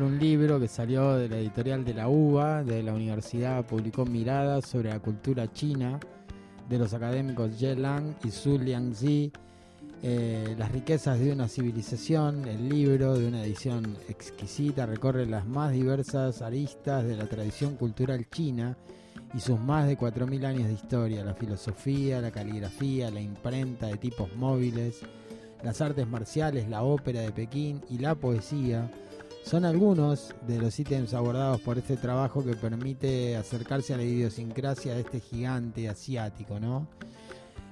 Un libro que salió de la editorial de la UBA, de la universidad, publicó Miradas sobre la cultura china, de los académicos Ye Lang y Su Liangzi, eh, Las riquezas de una civilización, el libro de una edición exquisita, recorre las más diversas aristas de la tradición cultural china y sus más de 4.000 años de historia, la filosofía, la caligrafía, la imprenta de tipos móviles, las artes marciales, la ópera de Pekín y la poesía son algunos de los ítems abordados por este trabajo que permite acercarse a la idiosincrasia de este gigante asiático, ¿no?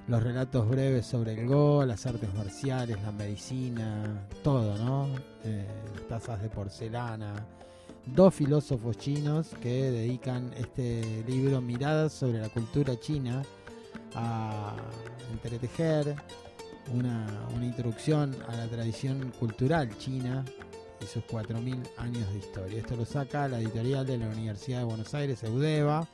Los relatos breves sobre el Go, las artes marciales, la medicina, todo, ¿no? Eh, tazas de porcelana. Dos filósofos chinos que dedican este libro Miradas sobre la cultura china a entretejer una, una introducción a la tradición cultural china y sus 4.000 años de historia. Esto lo saca la editorial de la Universidad de Buenos Aires, Eudeva,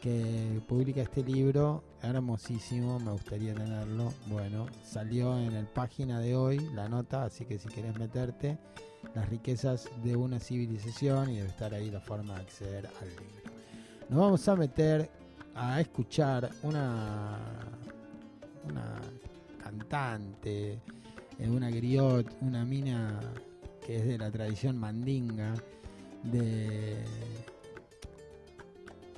que publica este libro hermosísimo, me gustaría tenerlo. Bueno, salió en el página de hoy la nota, así que si querés meterte, las riquezas de una civilización y debe estar ahí la forma de acceder al libro. Nos vamos a meter a escuchar una, una cantante, eh, una griot, una mina es de la tradición mandinga, de,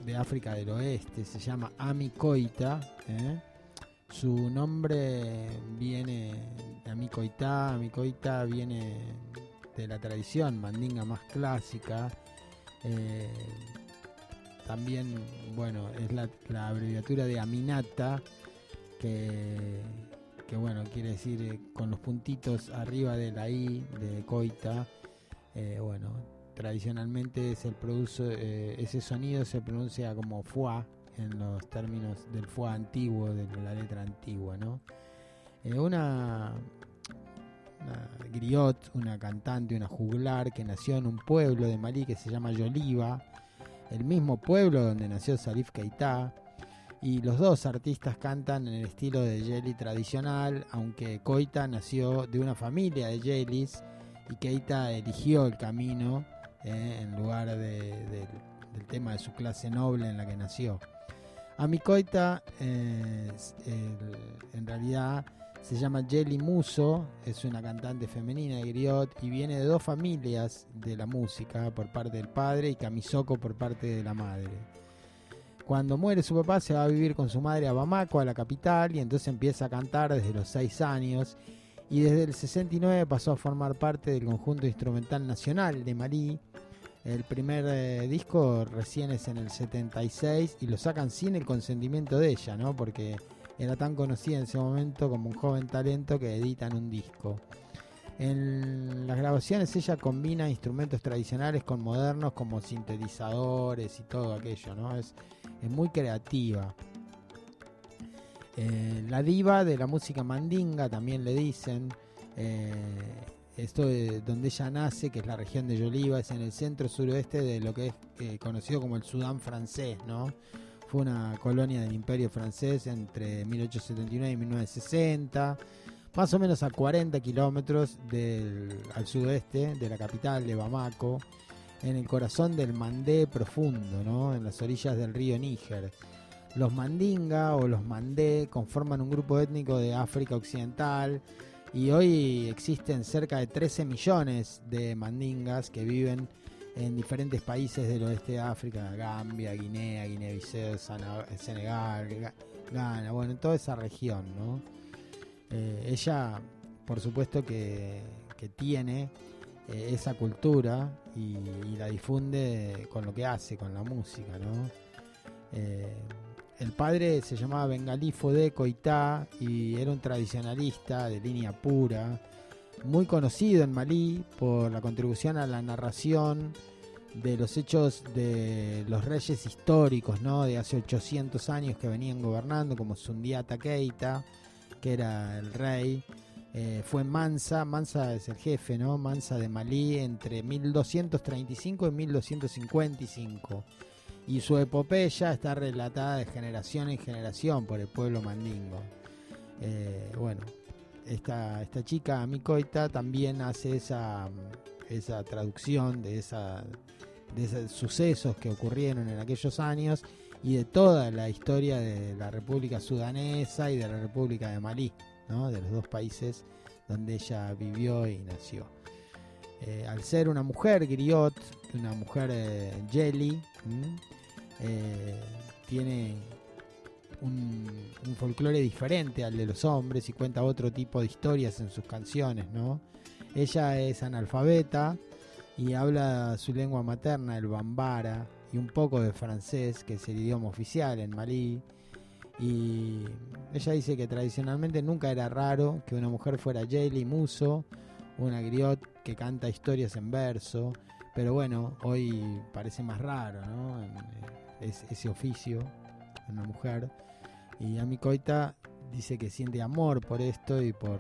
de África del Oeste, se llama Ami Koita. ¿eh? Su nombre viene de Ami Koita, Ami Koita viene de la tradición mandinga más clásica. eh, también, bueno, es la, la abreviatura de Aminata, que, que bueno, quiere decir eh, con los puntitos arriba de la I de Coita. eh, bueno, tradicionalmente se produce, eh, ese sonido se pronuncia como fuá en los términos del fuá antiguo, de la letra antigua, ¿no? Una, una griot, una cantante, una juglar que nació en un pueblo de Malí que se llama Yoliva, el mismo pueblo donde nació Salif Keita. Y los dos artistas cantan en el estilo de Jelly tradicional, aunque Koita nació de una familia de Jellies y Keita eligió el camino eh, en lugar de- del, tema de su clase noble en la que nació. Ami Koita eh, en realidad se llama Jelly Muso, es una cantante femenina de griot y viene de dos familias de la música por parte del padre y Kamisoko por parte de la madre. Cuando muere su papá se va a vivir con su madre a Bamako, a la capital, y entonces empieza a cantar desde los 6 años. Y desde el 69 pasó a formar parte del conjunto instrumental nacional de Malí. El primer eh, disco recién es en el 76 y lo sacan sin el consentimiento de ella, ¿no? Porque era tan conocida en ese momento como un joven talento que editan un disco. En las grabaciones ella combina instrumentos tradicionales con modernos como sintetizadores y todo aquello, ¿no? Es muy creativa. Eh, la diva de la música mandinga también le dicen. eh, esto de donde ella nace, que es la región de Yoliva, es en el centro suroeste de lo que es eh, conocido como el Sudán francés, ¿no? Fue una colonia del Imperio francés entre 1879 y 1960, más o menos a 40 kilómetros al sudoeste de la capital de Bamako, en el corazón del Mandé profundo, ¿no? En las orillas del río Níger. Los Mandinga o los Mandé conforman un grupo étnico de África Occidental y hoy existen cerca de 13 millones de mandingas que viven en diferentes países del oeste de África, Gambia, Guinea, Guinea-Bissau, Senegal, Ga- Ghana, bueno, en toda esa región, ¿no? Eh, ella, por supuesto que tiene eh, esa cultura y, la difunde con lo que hace, con la música, ¿no? Eh, el padre se llamaba Bengalí Fodé Koitá y era un tradicionalista de línea pura, muy conocido en Malí por la contribución a la narración de los hechos de los reyes históricos, ¿no? De hace 800 años que venían gobernando, como Sundiata Keita, que era el rey Eh, fue Mansa, Mansa es el jefe, ¿no? Mansa de Malí entre 1235 y 1255. Y su epopeya está relatada de generación en generación por el pueblo mandingo. Eh, bueno, esta, esta chica, Micoita, también hace esa, esa traducción de, esa, de esos sucesos que ocurrieron en aquellos años y de toda la historia de la República Sudanesa y de la República de Malí, de los dos países donde ella vivió y nació. Eh, al ser una mujer griot, una mujer eh, jelly, eh, tiene un, un folclore diferente al de los hombres y cuenta otro tipo de historias en sus canciones, ¿no? Ella es analfabeta y habla su lengua materna, el bambara, y un poco de francés, que es el idioma oficial en Malí. Y ella dice que tradicionalmente nunca era raro que una mujer fuera Jelly Muso, una griot que canta historias en verso, pero bueno, hoy parece más raro, ¿no? Es, ese oficio, una mujer. Y Ami Koita dice que siente amor por esto y por,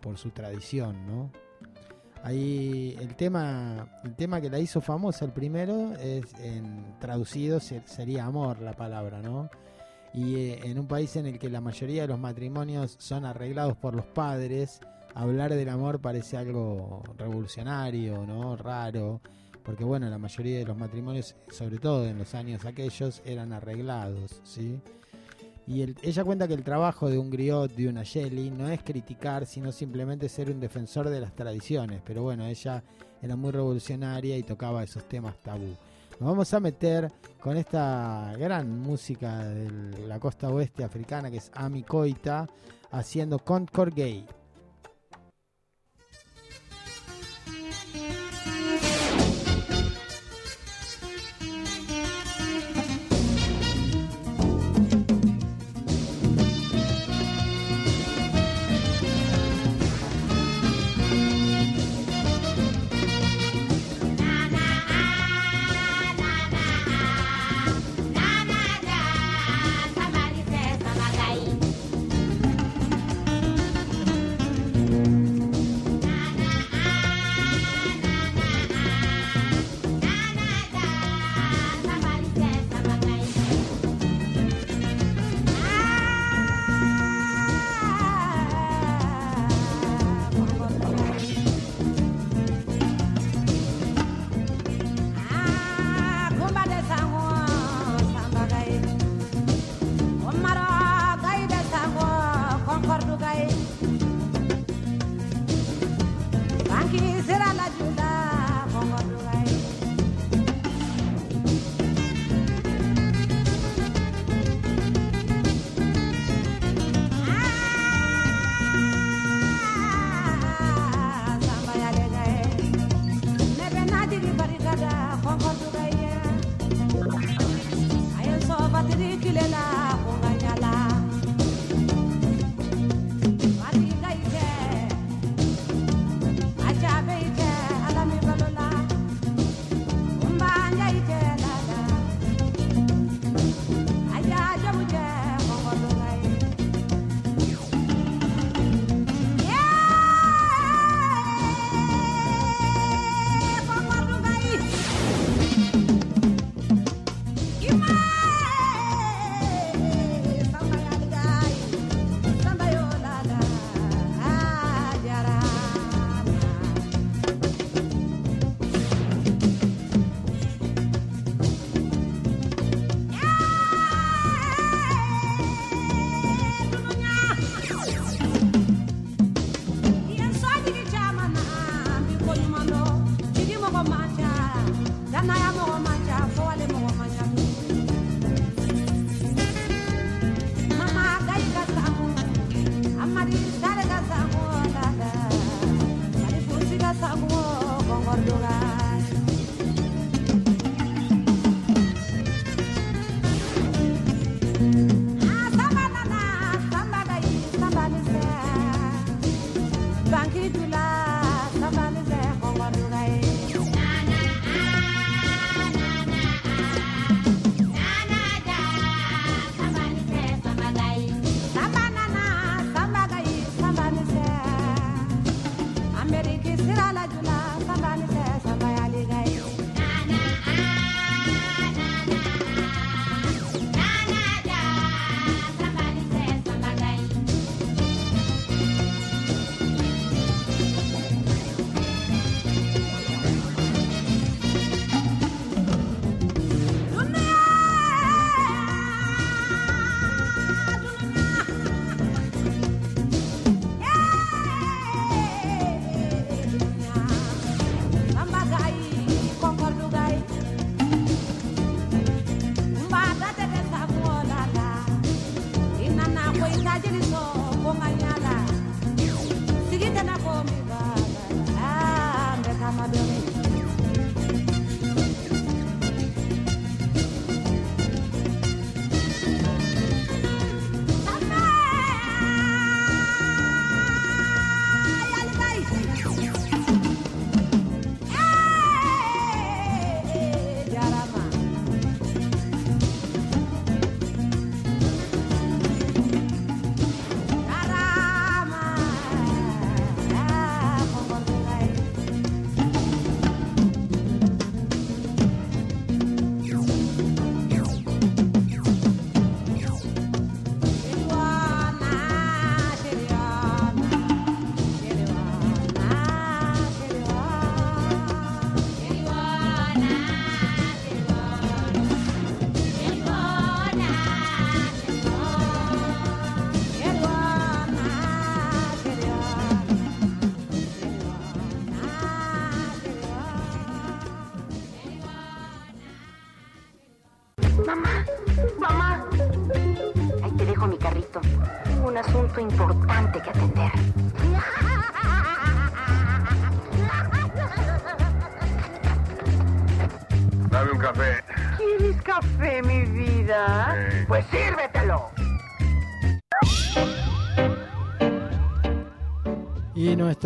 por su tradición, ¿no? Ahí el tema, el tema que la hizo famosa el primero es en traducido se- sería amor la palabra, ¿no? Y eh, en un país en el que la mayoría de los matrimonios son arreglados por los padres, hablar del amor parece algo revolucionario, ¿no? Raro, porque bueno, la mayoría de los matrimonios, sobre todo en los años aquellos, eran arreglados, ¿sí? Y el- ella cuenta que el trabajo de un griot, de una Shelly, no es criticar, sino simplemente ser un defensor de las tradiciones. Pero bueno, ella era muy revolucionaria y tocaba esos temas tabú. Nos vamos a meter con esta gran música de la costa oeste africana que es Ami Koita haciendo Concord Gay.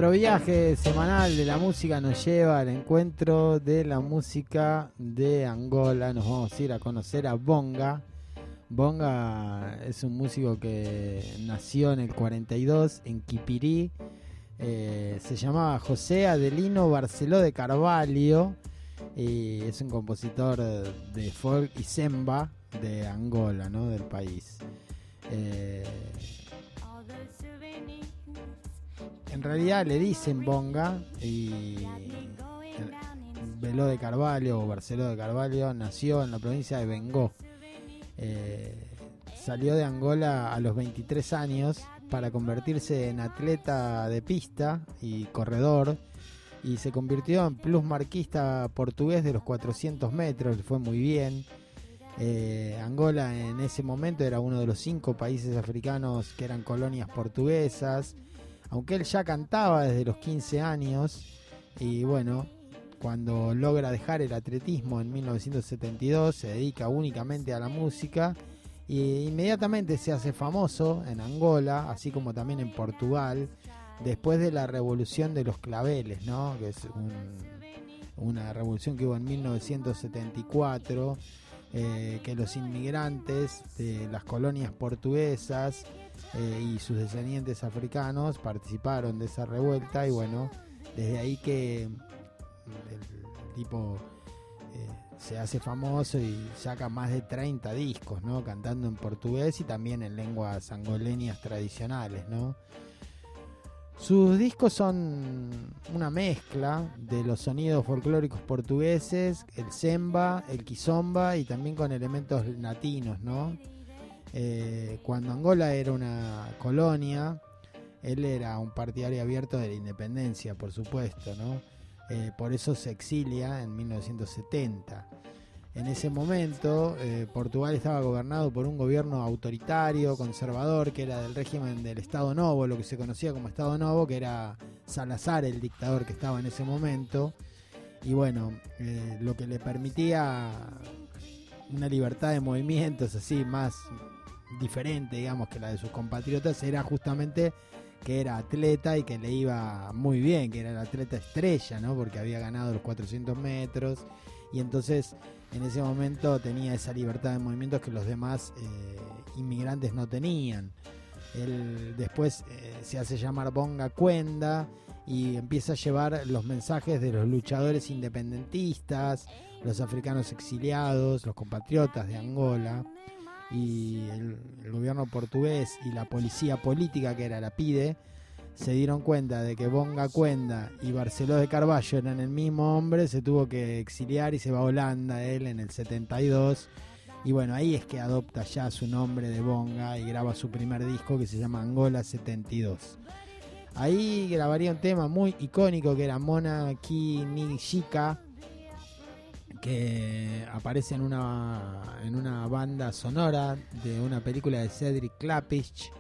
Nuestro viaje semanal de la música nos lleva al encuentro de la música de Angola. Nos vamos a ir a conocer a Bonga. Bonga es un músico que nació en el 42 en Quipirí. Eh, se llamaba José Adelino Barceló de Carvalho y es un compositor de folk y semba de Angola, ¿no? del país. Eh, en realidad le dicen Bonga y Veló de Carvalho o Barceló de Carvalho nació en la provincia de Bengó. Eh, salió de Angola a los 23 años para convertirse en atleta de pista y corredor y se convirtió en plus marquista portugués de los 400 metros, fue muy bien. Eh, Angola en ese momento era uno de los cinco países africanos que eran colonias portuguesas, aunque él ya cantaba desde los 15 años y bueno, cuando logra dejar el atletismo en 1972 se dedica únicamente a la música y inmediatamente se hace famoso en Angola, así como también en Portugal, después de la revolución de los claveles, ¿no? que es un- una revolución que hubo en 1974, eh, que los inmigrantes de las colonias portuguesas eh, y sus descendientes africanos participaron de esa revuelta y bueno, desde ahí que el tipo eh, se hace famoso y saca más de 30 discos, ¿no? Cantando en portugués y también en lenguas angoleñas tradicionales, ¿no? Sus discos son una mezcla de los sonidos folclóricos portugueses, el semba, el kizomba y también con elementos latinos, ¿no? Eh, cuando Angola era una colonia, él era un partidario abierto de la independencia, por supuesto, ¿no? Eh, por eso se exilia en 1970. En ese momento, eh, Portugal estaba gobernado por un gobierno autoritario, conservador, que era del régimen del Estado Novo, lo que se conocía como Estado Novo, que era Salazar el dictador que estaba en ese momento. Y bueno, lo que le permitía una libertad de movimientos así más diferente, digamos, que la de sus compatriotas, era justamente que era atleta y que le iba muy bien, que era el atleta estrella, ¿no? Porque había ganado los 400 metros y entonces en ese momento tenía esa libertad de movimientos que los demás eh, inmigrantes no tenían. Él después eh, se hace llamar Bonga Cuenda y empieza a llevar los mensajes de los luchadores independentistas, los africanos exiliados, los compatriotas de Angola y el, gobierno portugués y la policía política que era la PIDE se dieron cuenta de que Bonga Cuenda y Barceló de Carballo eran el mismo hombre, se tuvo que exiliar y se va a Holanda él en el 72 y bueno, ahí es que adopta ya su nombre de Bonga y graba su primer disco que se llama Angola 72. Ahí grabaría un tema muy icónico que era Mona Ki Ni Shika, que aparece en una, en una banda sonora de una película de Cedric Klapisch.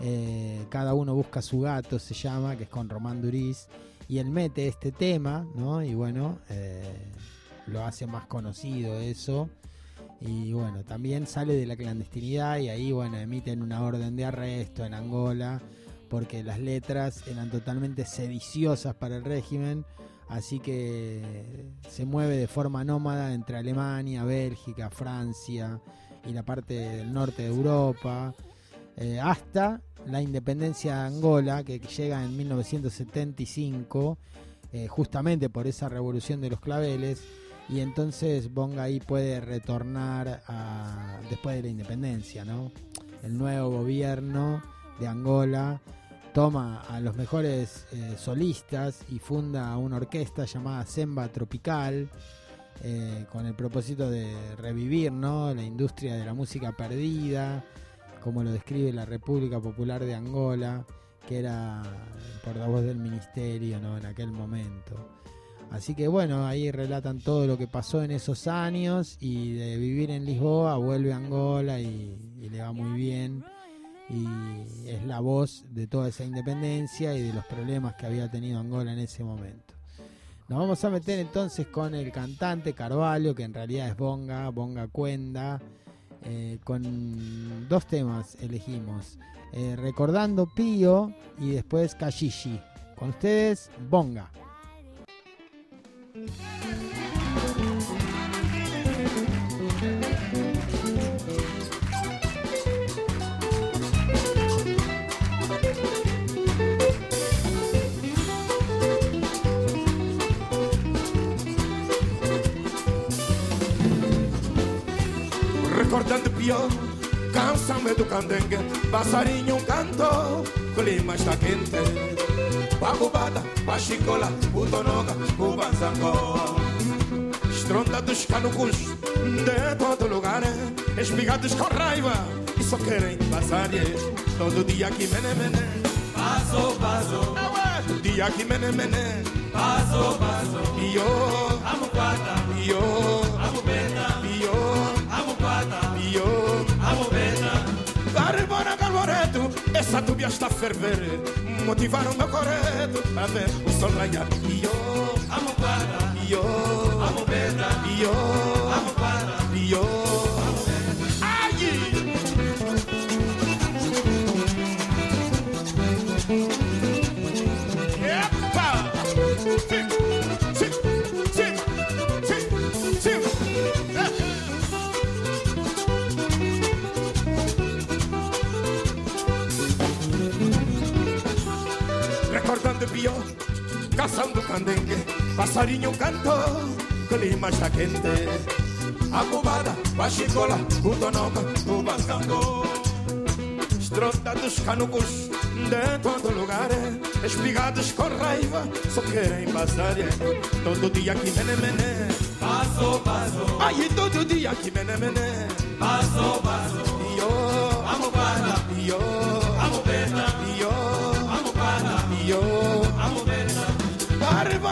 Eh, Cada uno busca su gato, se llama, que es con Román Duriz. Y él mete este tema, ¿no? Y bueno, eh, lo hace más conocido eso. Y bueno, también sale de la clandestinidad y ahí, bueno, emiten una orden de arresto en Angola porque las letras eran totalmente sediciosas para el régimen, así que se mueve de forma nómada entre Alemania, Bélgica, Francia y la parte del norte de Europa, eh, hasta la independencia de Angola, que llega en 1975, eh, justamente por esa revolución de los claveles, y entonces Bonga ahí puede retornar a, después de la independencia, ¿no? El nuevo gobierno de Angola toma a los mejores eh, solistas y funda una orquesta llamada Semba Tropical eh, con el propósito de revivir ¿no? la industria de la música perdida, como lo describe la República Popular de Angola, que era el portavoz del ministerio ¿no? en aquel momento. Así que bueno, ahí relatan todo lo que pasó en esos años y de vivir en Lisboa vuelve a Angola y, y le va muy bien y es la voz de toda esa independencia y de los problemas que había tenido Angola en ese momento. Nos vamos a meter entonces con el cantante Carvalho, que en realidad es Bonga, Bonga Cuenda, eh, con dos temas elegimos, eh, Recordando Pío y después Kashishi. Con ustedes, Bonga. Recordando pior, canção do candengue Passarinho cantou, clima está quente. Pagubada, pachicola, putonoga, cubanzangó Estronda dos canucos de todo lugar. Espigados com raiva e só querem passar. Todo dia que mene mene. Paso, paso. Todo dia que mene mene. Paso Pio Amo quata Pio Amo Essa dúvida está a ferver Motivaram meu coreto A ver o sol raiar E eu amo para E eu amo pedra E eu amo para E eu amo pedra Ai! Epa! Recordando Pio, caçando candengue Passarinho cantou, clima está quente. Acubada, bachicola, cutonoca, cubascando Estronda dos canucos de todo lugar Espigados com raiva, só querem passar. Todo dia que mene mene Passo, passo. Ai, todo dia que mene mene Passo, passo. Io, amo para Io, amo beta Io, amo yo Amo Verna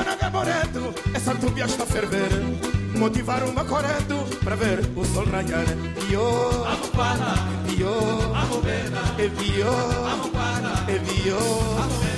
na Gaboreto essa tubia está fervendo motivar uma correndo Pra ver o sol raiar Io Amo Guara Io Amo Verna E Io Amo Guara E Amo Verna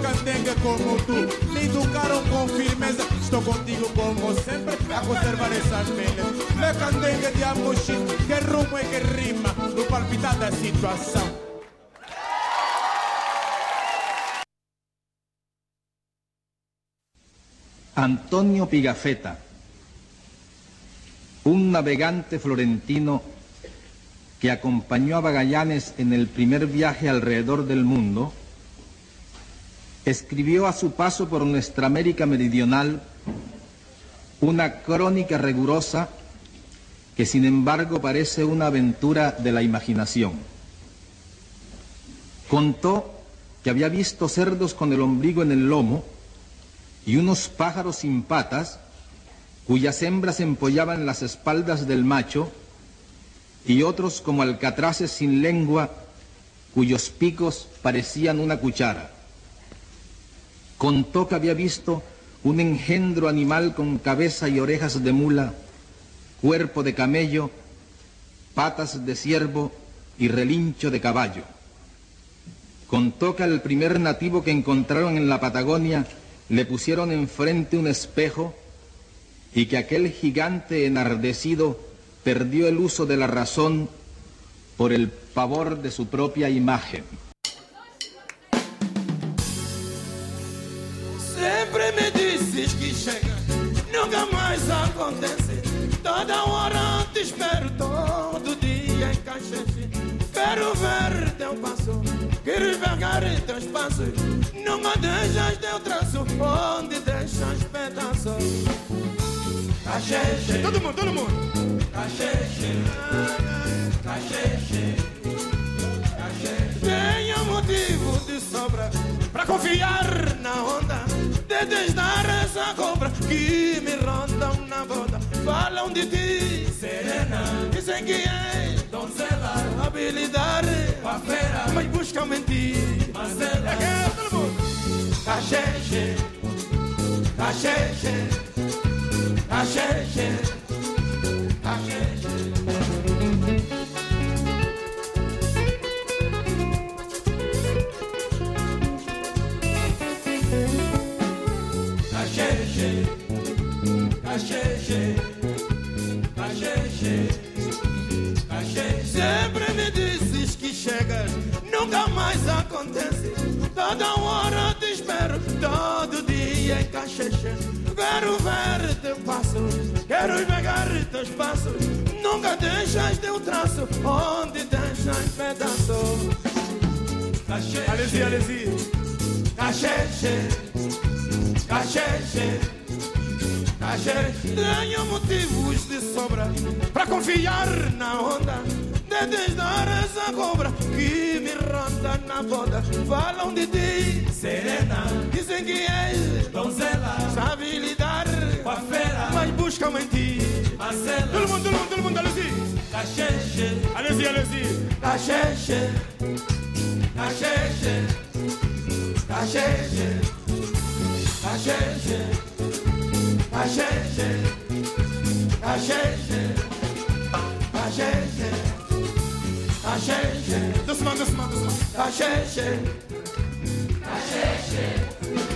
candengue como tu Me educaram com firmeza, estou contigo como sempre A conservar essas melhas Me candengue de amoxim, que rumo e que rima. No palpitar da situação Antonio Pigafetta, un navegante florentino que acompañó a Magallanes en el primer viaje alrededor del mundo, escribió a su paso por nuestra América Meridional una crónica rigurosa que sin embargo parece una aventura de la imaginación. Contó que había visto cerdos con el ombligo en el lomo y unos pájaros sin patas cuyas hembras empollaban las espaldas del macho y otros como alcatraces sin lengua cuyos picos parecían una cuchara. Contó que había visto un engendro animal con cabeza y orejas de mula, cuerpo de camello, patas de ciervo y relincho de caballo. Contó que al primer nativo que encontraron en la Patagonia le pusieron enfrente un espejo y que aquel gigante enardecido perdió el uso de la razón por el pavor de su propia imagen. Ver todo dia em Caxias. Quero ver teu passo, quero pegar teus passos. Não me deixas teu traço, onde deixas pedaços. Caxexe, todo mundo, todo mundo. Caxexe, caxexe. Tenho motivo de sobra pra confiar na onda. De desdar essa cobra que me rondam na boda. Falam de ti, serena. Dizem que é donzela. Habilidade, feira. Mas buscam mentir. Mas ela é todo mundo. Caxexe, caxexe. Caxexe, nunca mais acontece. Toda hora te espero, todo dia em caxexe. Quero ver teu passo, quero pegar teus passos. Nunca deixas teu traço, onde deixas pedaços. Caxexe, allez-y, allez-y. Caxexe, caxexe, caxexe. Tenho motivos de sobra pra confiar na onda. De desdar essa cobra que me ronda na boda. Falam de ti, serena. Dizem que és donzela. Sabe lidar com a fera, mas buscam em ti. Marcela. Todo mundo, todo mundo, todo mundo, allez-y. Caxexe, allez-y, allez-y. Caxexe, caxexe, caxexe, caxexe, caxexe, caxexe, T'as cherché. Doucement, doucement, doucement. T'as cherché. T'as cherché.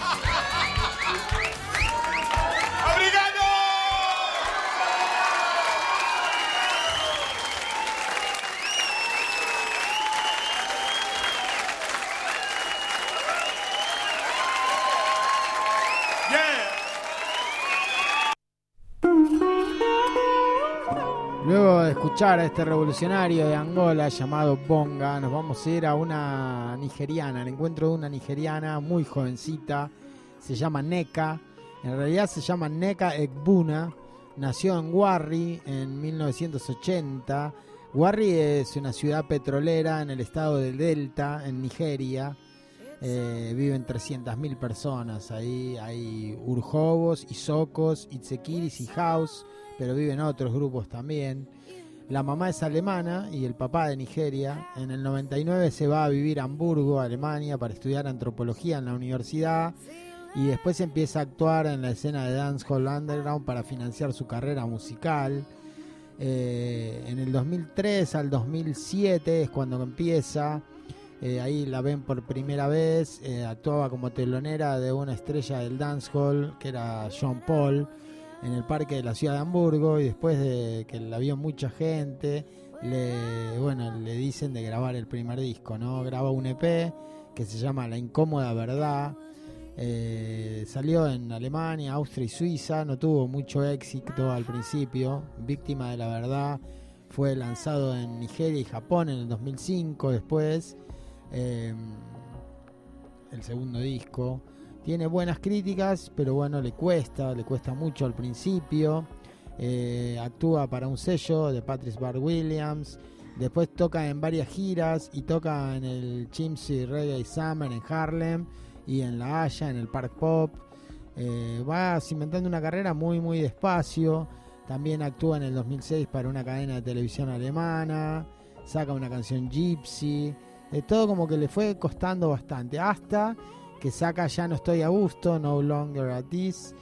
De escuchar a este revolucionario de Angola llamado Bonga, nos vamos a ir a una nigeriana, al encuentro de una nigeriana muy jovencita, se llama Neka, en realidad se llama Neka Ekbuna, nació en Warri en 1980. Warri es una ciudad petrolera en el estado del Delta, en Nigeria. Eh, viven 300.000 personas. Ahí hay Urjobos, Isocos, Itzekiris y House, pero viven otros grupos también. La mamá es alemana y el papá de Nigeria. En el 99 se va a vivir a Hamburgo, Alemania, para estudiar antropología en la universidad y después empieza a actuar en la escena de Dancehall Underground para financiar su carrera musical. Eh, en el 2003 al 2007 es cuando empieza. Eh, ahí la ven por primera vez. eh, actuaba como telonera de una estrella del dancehall que era John Paul en el parque de la ciudad de Hamburgo. Y después de que la vio mucha gente, le, bueno, le dicen de grabar el primer disco. ¿no? Graba un EP que se llama La Incómoda Verdad. Eh, salió en Alemania, Austria y Suiza, no tuvo mucho éxito al principio. Víctima de la verdad fue lanzado en Nigeria y Japón en el 2005 después. Eh, el segundo disco. Tiene buenas críticas, pero bueno, le cuesta, le cuesta mucho al principio. Eh, actúa para un sello de Patrick Bar Williams. Después toca en varias giras y toca en el Chimsy Reggae Summer en Harlem y en La Haya, en el Park Pop. Eh, va cimentando una carrera muy, muy despacio. También actúa en el 2006 para una cadena de televisión alemana. Saca una canción Gypsy. De todo como que le fue costando bastante. Hasta que saca Ya no estoy a gusto, No Longer at This.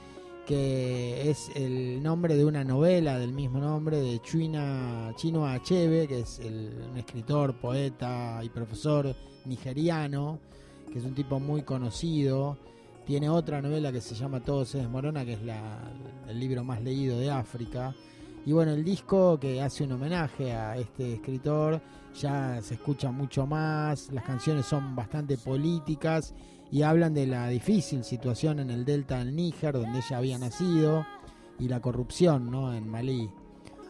Que es el nombre de una novela del mismo nombre de China, Chino Achebe, que es un escritor, poeta y profesor nigeriano, que es un tipo muy conocido. Tiene otra novela que se llama Todo se desmorona, que es el libro más leído de África. Y bueno, el disco que hace un homenaje a este escritor ya se escucha mucho más, las canciones son bastante políticas y hablan de la difícil situación en el delta del Níger, donde ella había nacido, y la corrupción ¿no? en Malí.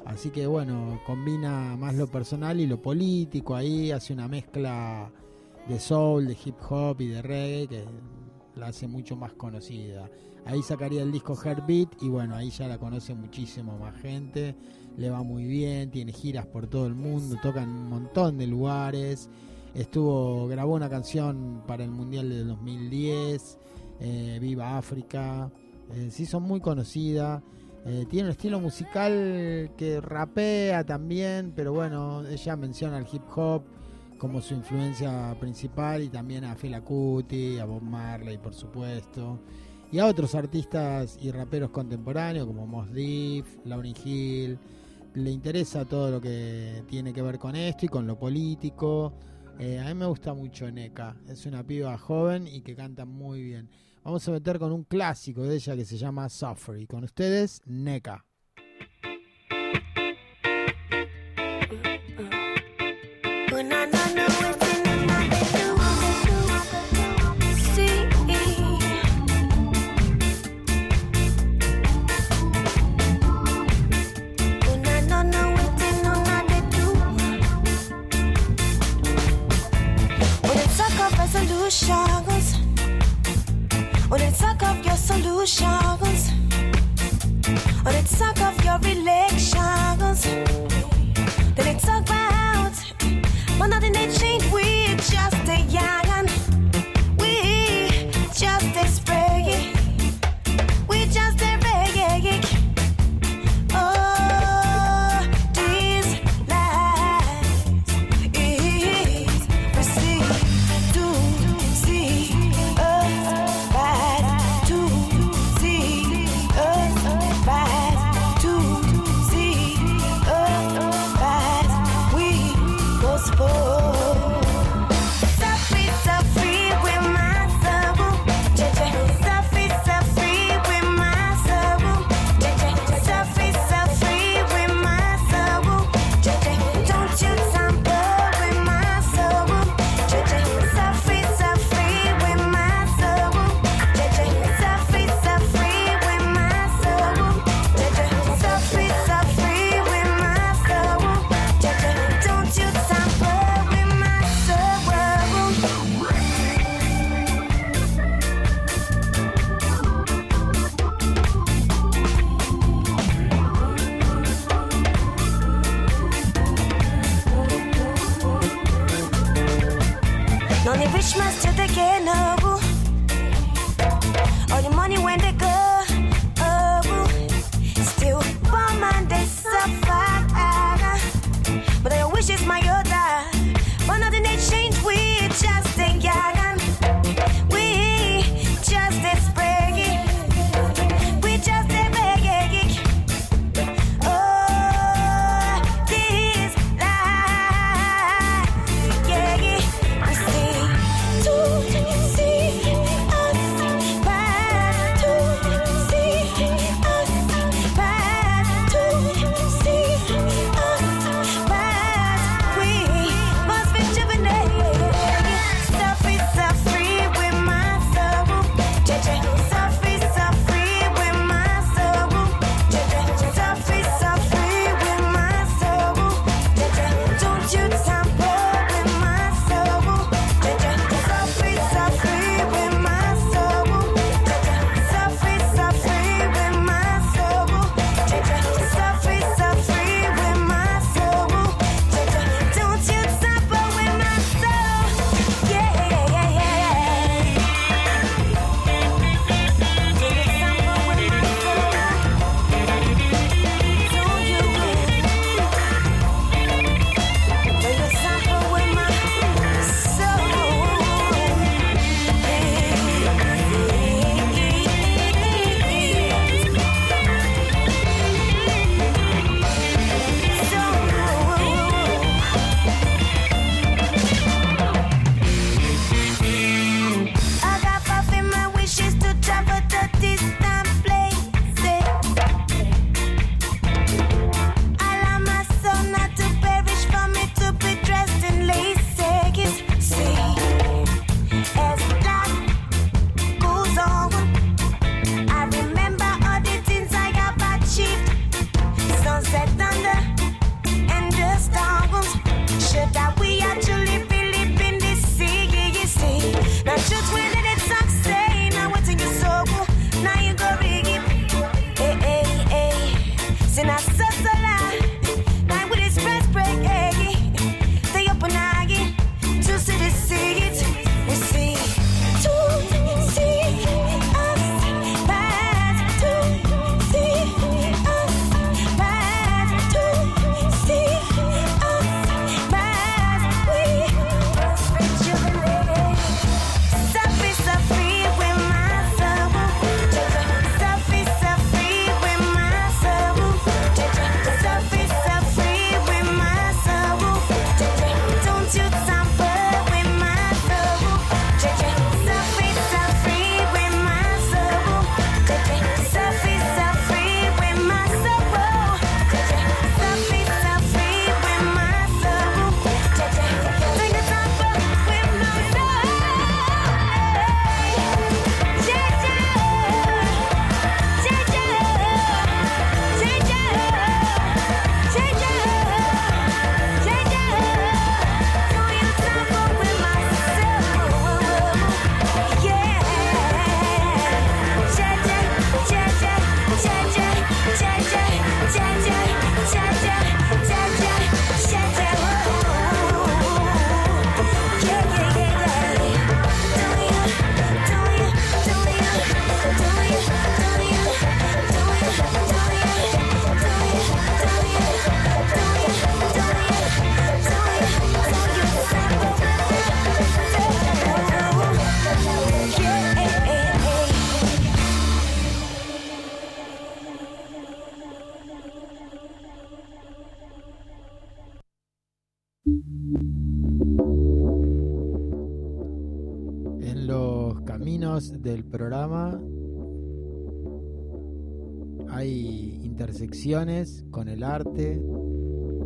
Así que bueno, combina más lo personal y lo político ahí, hace una mezcla de soul, de hip hop y de reggae que la hace mucho más conocida. Ahí sacaría el disco Heartbeat y bueno, ahí ya la conoce muchísimo más gente, le va muy bien, tiene giras por todo el mundo, toca en un montón de lugares. Estuvo, grabó una canción para el Mundial del 2010, eh, Viva África, eh, se hizo muy conocida. Eh, tiene un estilo musical que rapea también, pero bueno, ella menciona el hip hop como su influencia principal y también a Fela Kuti, a Bob Marley, por supuesto, y a otros artistas y raperos contemporáneos como Mos Def, Lauryn Hill. Le interesa todo lo que tiene que ver con esto y con lo político. Eh, a mí me gusta mucho Neka, es una piba joven y que canta muy bien. Vamos a meter con un clásico de ella que se llama Suffer. Y con ustedes, Neka. Solutions. When it's talk of your solutions, when it's talk of con el arte,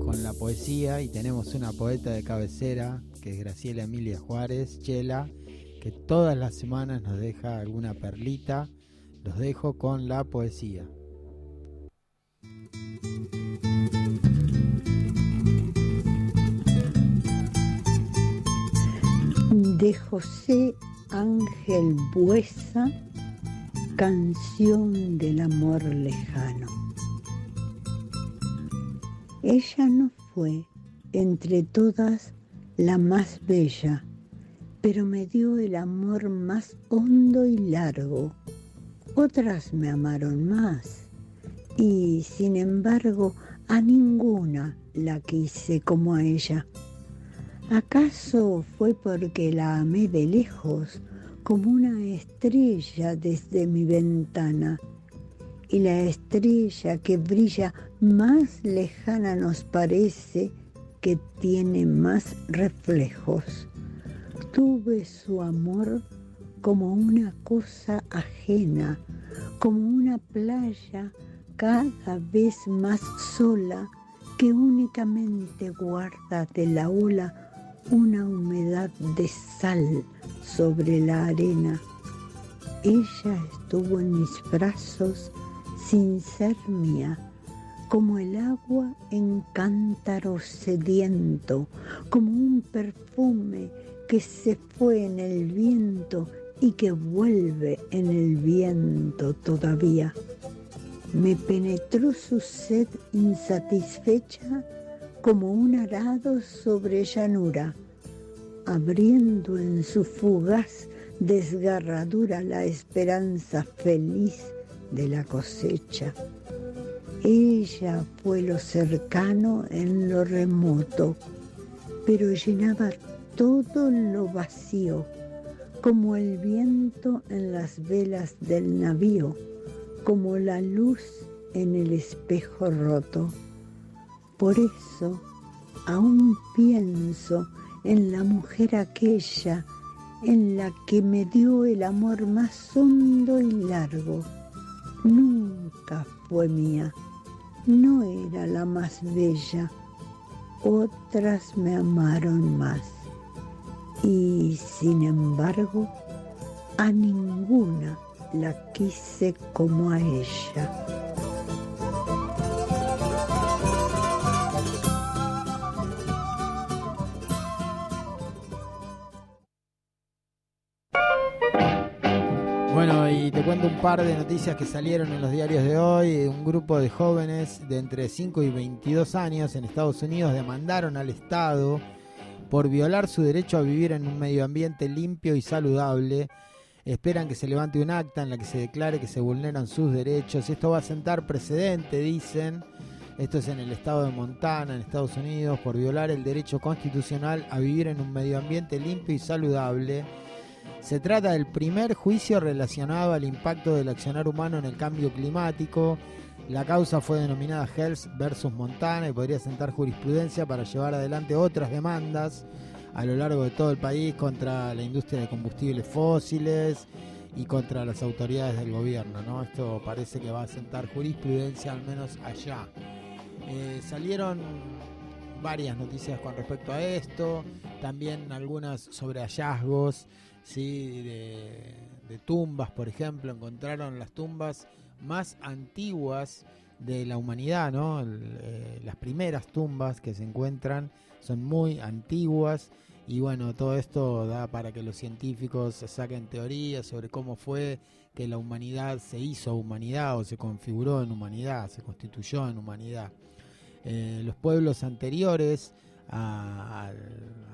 con la poesía y tenemos una poeta de cabecera que es Graciela Emilia Juárez, Chela, que todas las semanas nos deja alguna perlita. Los dejo con la poesía. de José Ángel Buesa, Canción del Amor Lejano. Ella no fue entre todas la más bella, pero me dio el amor más hondo y largo. Otras me amaron más y, sin embargo, a ninguna la quise como a ella. ¿Acaso fue porque la amé de lejos, como una estrella desde mi ventana? Y la estrella que brilla más lejana nos parece que tiene más reflejos. Tuve su amor como una cosa ajena, como una playa cada vez más sola que únicamente guarda de la ola una humedad de sal sobre la arena. Ella estuvo en mis brazos sin ser mía, como el agua en cántaro sediento, como un perfume que se fue en el viento y que vuelve en el viento todavía. Me penetró su sed insatisfecha como un arado sobre llanura, abriendo en su fugaz desgarradura la esperanza feliz de la cosecha. Ella fue lo cercano en lo remoto, pero llenaba todo lo vacío, como el viento en las velas del navío, como la luz en el espejo roto. Por eso aún pienso en la mujer aquella en la que me dio el amor más hondo y largo. Nunca fue mía, no era la más bella, otras me amaron más. Y sin embargo, a ninguna la quise como a ella. Par de noticias que salieron en los diarios de hoy. Un grupo de jóvenes de entre 5 y 22 años en Estados Unidos demandaron al Estado por violar su derecho a vivir en un medio ambiente limpio y saludable. Esperan que se levante un acta en la que se declare que se vulneran sus derechos. Esto va a sentar precedente, dicen. Esto es en el estado de Montana, en Estados Unidos, por violar el derecho constitucional a vivir en un medio ambiente limpio y saludable. Se trata del primer juicio relacionado al impacto del accionar humano en el cambio climático. La causa fue denominada Health versus Montana y podría sentar jurisprudencia para llevar adelante otras demandas a lo largo de todo el país contra la industria de combustibles fósiles y contra las autoridades del gobierno. ¿no? Esto parece que va a sentar jurisprudencia, al menos allá. Eh, salieron varias noticias con respecto a esto, también algunas sobre hallazgos ¿sí? de, tumbas, por ejemplo, encontraron las tumbas más antiguas de la humanidad, ¿no? Eh, las primeras tumbas que se encuentran son muy antiguas y bueno, todo esto da para que los científicos saquen teorías sobre cómo fue que la humanidad se hizo humanidad o se configuró en humanidad, se constituyó en humanidad. Eh, los pueblos anteriores a-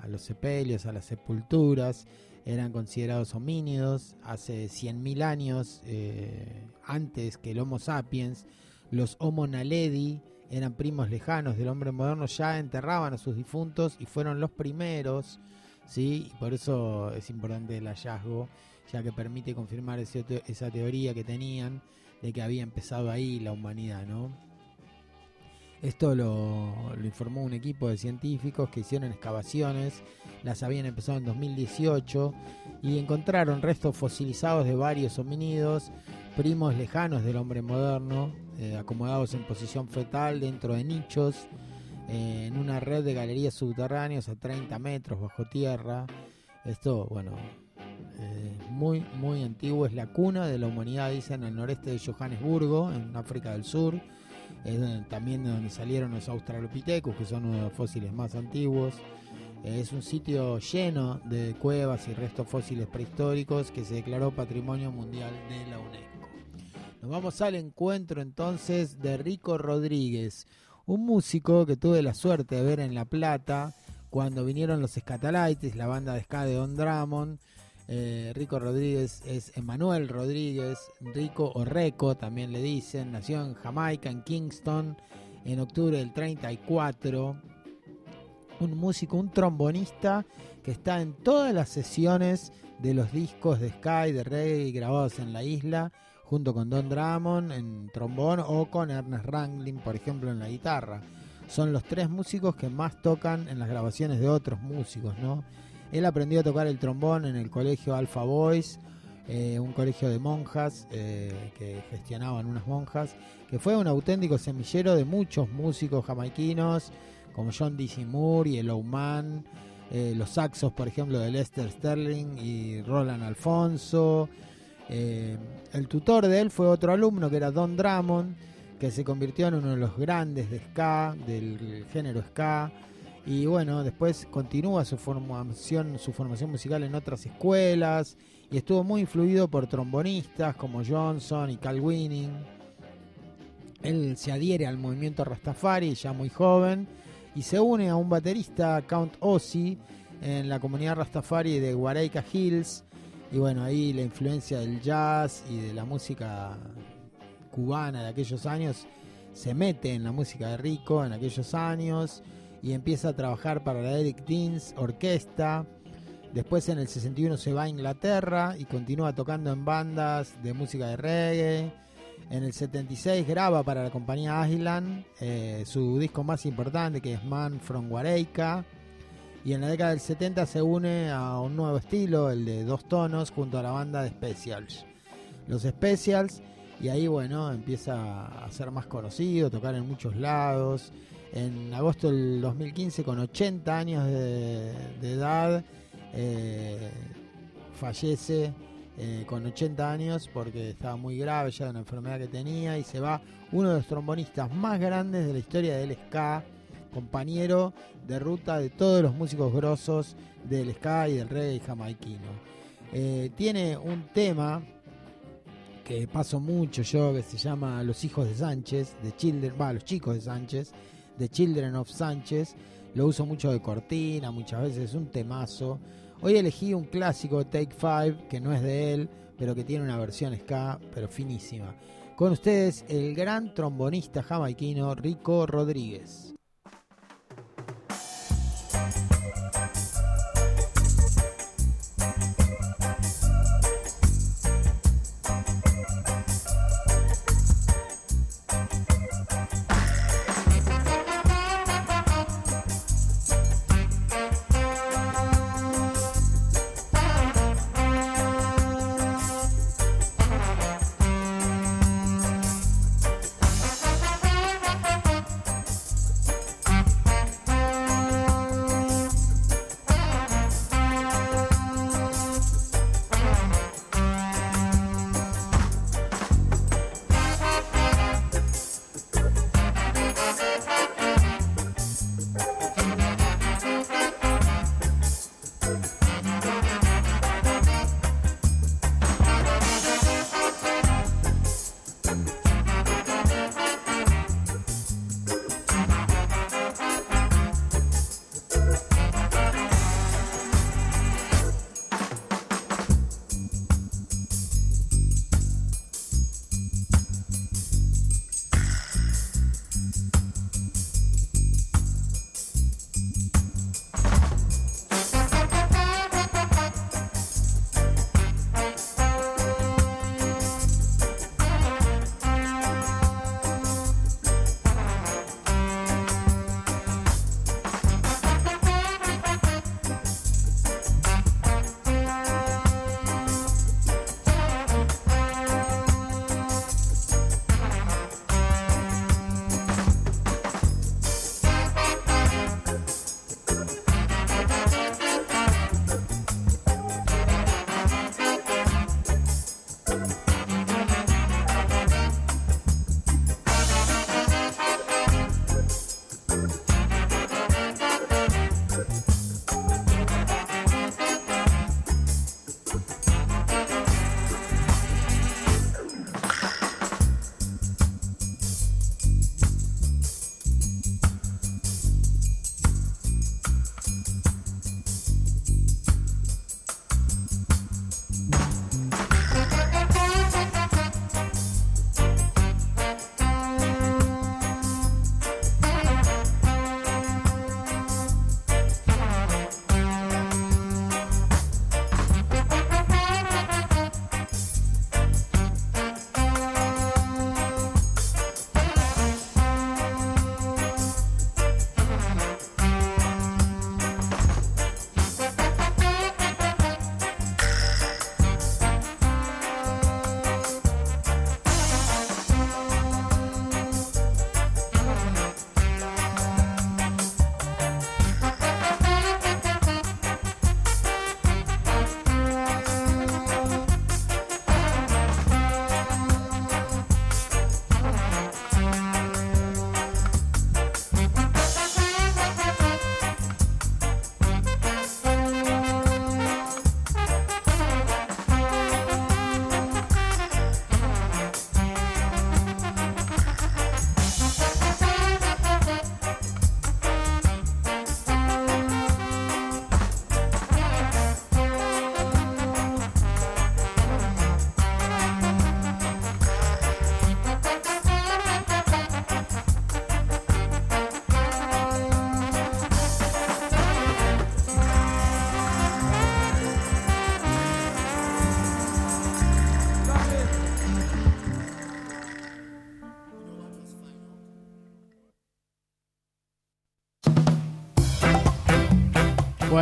a los sepelios, a las sepulturas, eran considerados homínidos. Hace 100.000 años, eh, antes que el Homo sapiens, los Homo naledi eran primos lejanos del hombre moderno, ya enterraban a sus difuntos y fueron los primeros, ¿sí? Por eso es importante el hallazgo, ya que permite confirmar esa teoría que tenían de que había empezado ahí la humanidad, ¿no? Esto lo, lo informó un equipo de científicos que hicieron excavaciones las habían empezado en 2018 y encontraron restos fosilizados de varios homínidos, primos lejanos del hombre moderno, eh, acomodados en posición fetal dentro de nichos, eh, en una red de galerías subterráneas a 30 metros bajo tierra. Esto, bueno, eh, muy, muy antiguo, es la cuna de la humanidad, dicen, al noreste de Johannesburgo, en África del Sur. Es también de donde salieron los Australopithecus, que son uno de los fósiles más antiguos. Es un sitio lleno de cuevas y restos fósiles prehistóricos que se declaró Patrimonio Mundial de la UNESCO. Nos vamos al encuentro entonces de Rico Rodríguez, un músico que tuve la suerte de ver en La Plata cuando vinieron los Scatalites, la banda de ska de Don Drummond. Eh, Rico Rodríguez es Emanuel Rodríguez, Rico o Reco también le dicen, nació en Jamaica, en Kingston, en octubre del 34 un músico, un trombonista que está en todas las sesiones de los discos de Sky, de reggae grabados en la isla, junto con Don Drummond en trombón o con Ernest Ranglin, por ejemplo, en la guitarra. Son los tres músicos que más tocan en las grabaciones de otros músicos, ¿no? Él aprendió a tocar el trombón en el colegio Alpha Boys, eh, un colegio de monjas eh, que gestionaban unas monjas, que fue un auténtico semillero de muchos músicos jamaiquinos, como John D.C. Moore y el Oman, eh, los saxos, por ejemplo, de Lester Sterling y Roland Alfonso. Eh, el tutor de él fue otro alumno que era Don Drummond, que se convirtió en uno de los grandes de ska, del género ska. Y bueno, después continúa su formación, su formación musical en otras escuelas y estuvo muy influido por trombonistas como Johnson y Cal Winning. Él se adhiere al movimiento Rastafari ya muy joven y se une a un baterista, Count Ozzy, en la comunidad Rastafari de Guaraica Hills. Y bueno, ahí la influencia del jazz y de la música cubana de aquellos años se mete en la música de Rico en aquellos años y empieza a trabajar para la Eric Deans Orquesta. Después en el 61 se va a Inglaterra y continúa tocando en bandas de música de reggae. En el 76 graba para la compañía Island eh, su disco más importante que es Man from Guareica. Y en la década del 70 se une a un nuevo estilo, el de dos tonos, junto a la banda de Specials. Los Specials, y ahí bueno, empieza a ser más conocido, tocar en muchos lados. En agosto del 2015, con 80 años de, de edad, eh, fallece eh, con 80 años porque estaba muy grave ya de una enfermedad que tenía y se va uno de los trombonistas más grandes de la historia del ska, compañero de ruta de todos los músicos grosos del ska y del reggae jamaiquino. Eh, tiene un tema que paso mucho yo que se llama Los hijos de Sánchez, de Children, va, los chicos de Sánchez, de Children of Sánchez. Lo uso mucho de cortina, muchas veces es un temazo. Hoy elegí un clásico Take Five que no es de él, pero que tiene una versión ska, pero finísima. Con ustedes el gran trombonista jamaiquino Rico Rodríguez.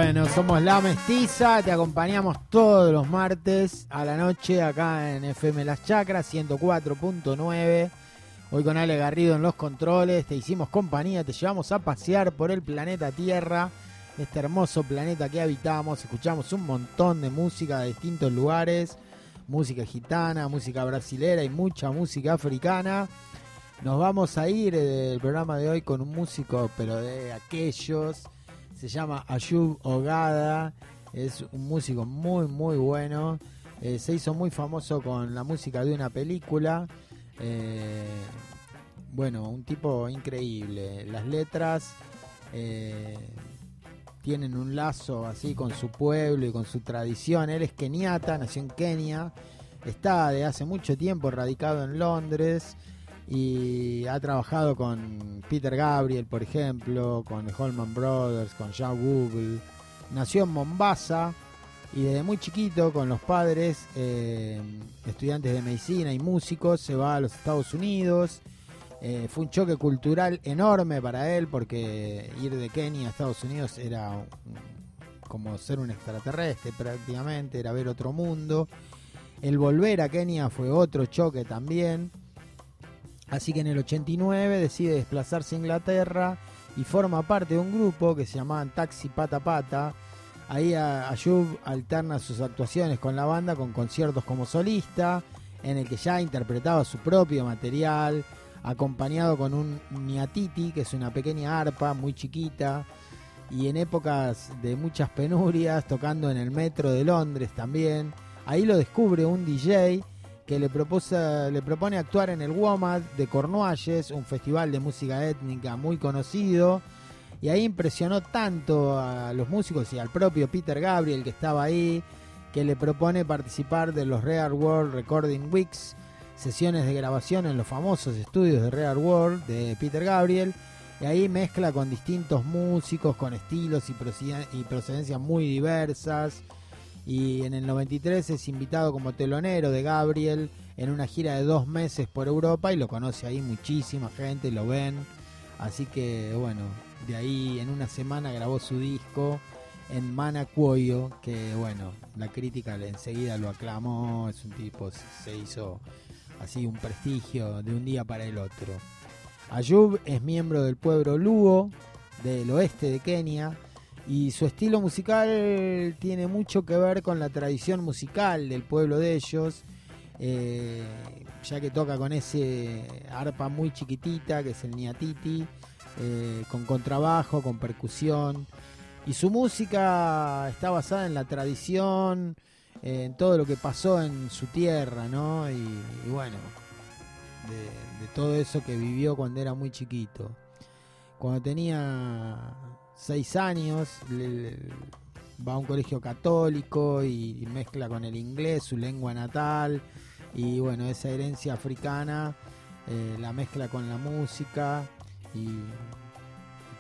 Bueno, somos La Mestiza, te acompañamos todos los martes a la noche acá en FM Las Chacras 104.9. Hoy con Ale Garrido en los controles, te hicimos compañía, te llevamos a pasear por el planeta Tierra, este hermoso planeta que habitamos, escuchamos un montón de música de distintos lugares, música gitana, música brasilera y mucha música africana. Nos vamos a ir del programa de hoy con un músico, pero de aquellos se llama Ayub Ogada, es un músico muy muy bueno, eh, se hizo muy famoso con la música de una película, eh, bueno, un tipo increíble, las letras eh, tienen un lazo así con su pueblo y con su tradición, él es keniata, nació en Kenia, está de hace mucho tiempo radicado en Londres, y ha trabajado con Peter Gabriel, por ejemplo, con Holman Brothers, con Jean Google. Nació en Mombasa y desde muy chiquito con los padres, eh, estudiantes de medicina y músicos, se va a los Estados Unidos. Eh, fue un choque cultural enorme para él porque ir de Kenia a Estados Unidos era como ser un extraterrestre prácticamente, era ver otro mundo. El volver a Kenia fue otro choque también. Así que en el 89 decide desplazarse a Inglaterra y forma parte de un grupo que se llamaban Taxi Pata Pata. Ahí Ayub alterna sus actuaciones con la banda con conciertos como solista, en el que ya interpretaba su propio material, acompañado con un niatiti, que es una pequeña arpa muy chiquita, y en épocas de muchas penurias, tocando en el metro de Londres también. Ahí lo descubre un DJ que le, propone actuar en el WOMAD de Cornualles, un festival de música étnica muy conocido. Y ahí impresionó tanto a los músicos y al propio Peter Gabriel que estaba ahí, que le propone participar de los Rare World Recording Weeks, sesiones de grabación en los famosos estudios de Rare World de Peter Gabriel. Y ahí mezcla con distintos músicos, con estilos y procedencias muy diversas y en el 93 es invitado como telonero de Gabriel en una gira de dos meses por Europa y lo conoce ahí muchísima gente, lo ven. Así que bueno, de ahí en una semana grabó su disco en Manacuoyo, que bueno, la crítica enseguida lo aclamó, es un tipo, se hizo así un prestigio de un día para el otro. Ayub es miembro del pueblo Luo del oeste de Kenia y su estilo musical tiene mucho que ver con la tradición musical del pueblo de ellos, eh, ya que toca con ese arpa muy chiquitita que es el niatiti, eh, con contrabajo, con percusión. Y su música está basada en la tradición, en todo lo que pasó en su tierra, ¿no? Y, bueno, de todo eso que vivió cuando era muy chiquito. Cuando tenía seis años, va a un colegio católico y, mezcla con el inglés, su lengua natal, y bueno, esa herencia africana eh, la mezcla con la música y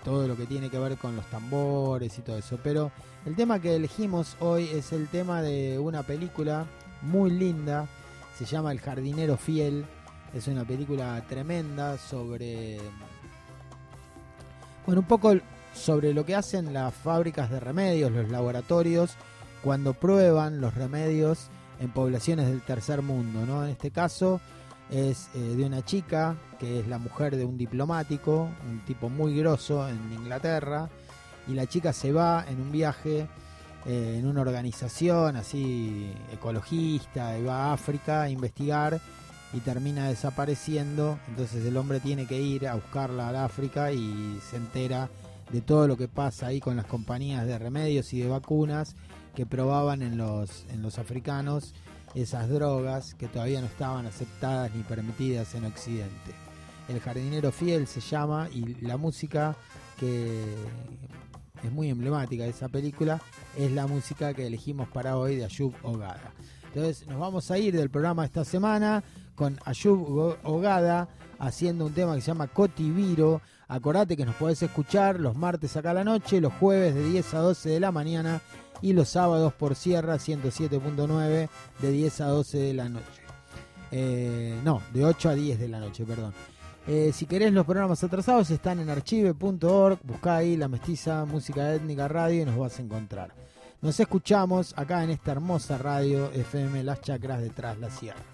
todo lo que tiene que ver con los tambores y todo eso. Pero el tema que elegimos hoy es el tema de una película muy linda, se llama El jardinero fiel, es una película tremenda sobre bueno, un poco sobre lo que hacen las fábricas de remedios, los laboratorios, cuando prueban los remedios en poblaciones del tercer mundo, ¿no? En este caso es eh, de una chica que es la mujer de un diplomático, un tipo muy grosso en Inglaterra, y la chica se va en un viaje eh, en una organización así ecologista, y va a África a investigar y termina desapareciendo. Entonces el hombre tiene que ir a buscarla al África y se entera de todo lo que pasa ahí con las compañías de remedios y de vacunas que probaban en los, en los africanos esas drogas que todavía no estaban aceptadas ni permitidas en Occidente. El jardinero fiel se llama y la música que es muy emblemática de esa película es la música que elegimos para hoy de Ayub Ogada. Entonces nos vamos a ir del programa esta semana con Ayub Ogada haciendo un tema que se llama Cotiviro. Acordate que nos podés escuchar los martes acá a la noche, los jueves de 10 a 12 de la mañana y los sábados por Sierra 107.9 de 10 a 12 de la noche. Eh, no, de 8 a 10 de la noche, perdón. Eh, si querés los programas atrasados están en archive.org, buscá ahí la mestiza música étnica radio y nos vas a encontrar. Nos escuchamos acá en esta hermosa radio FM Las Chacras detrás la Sierra.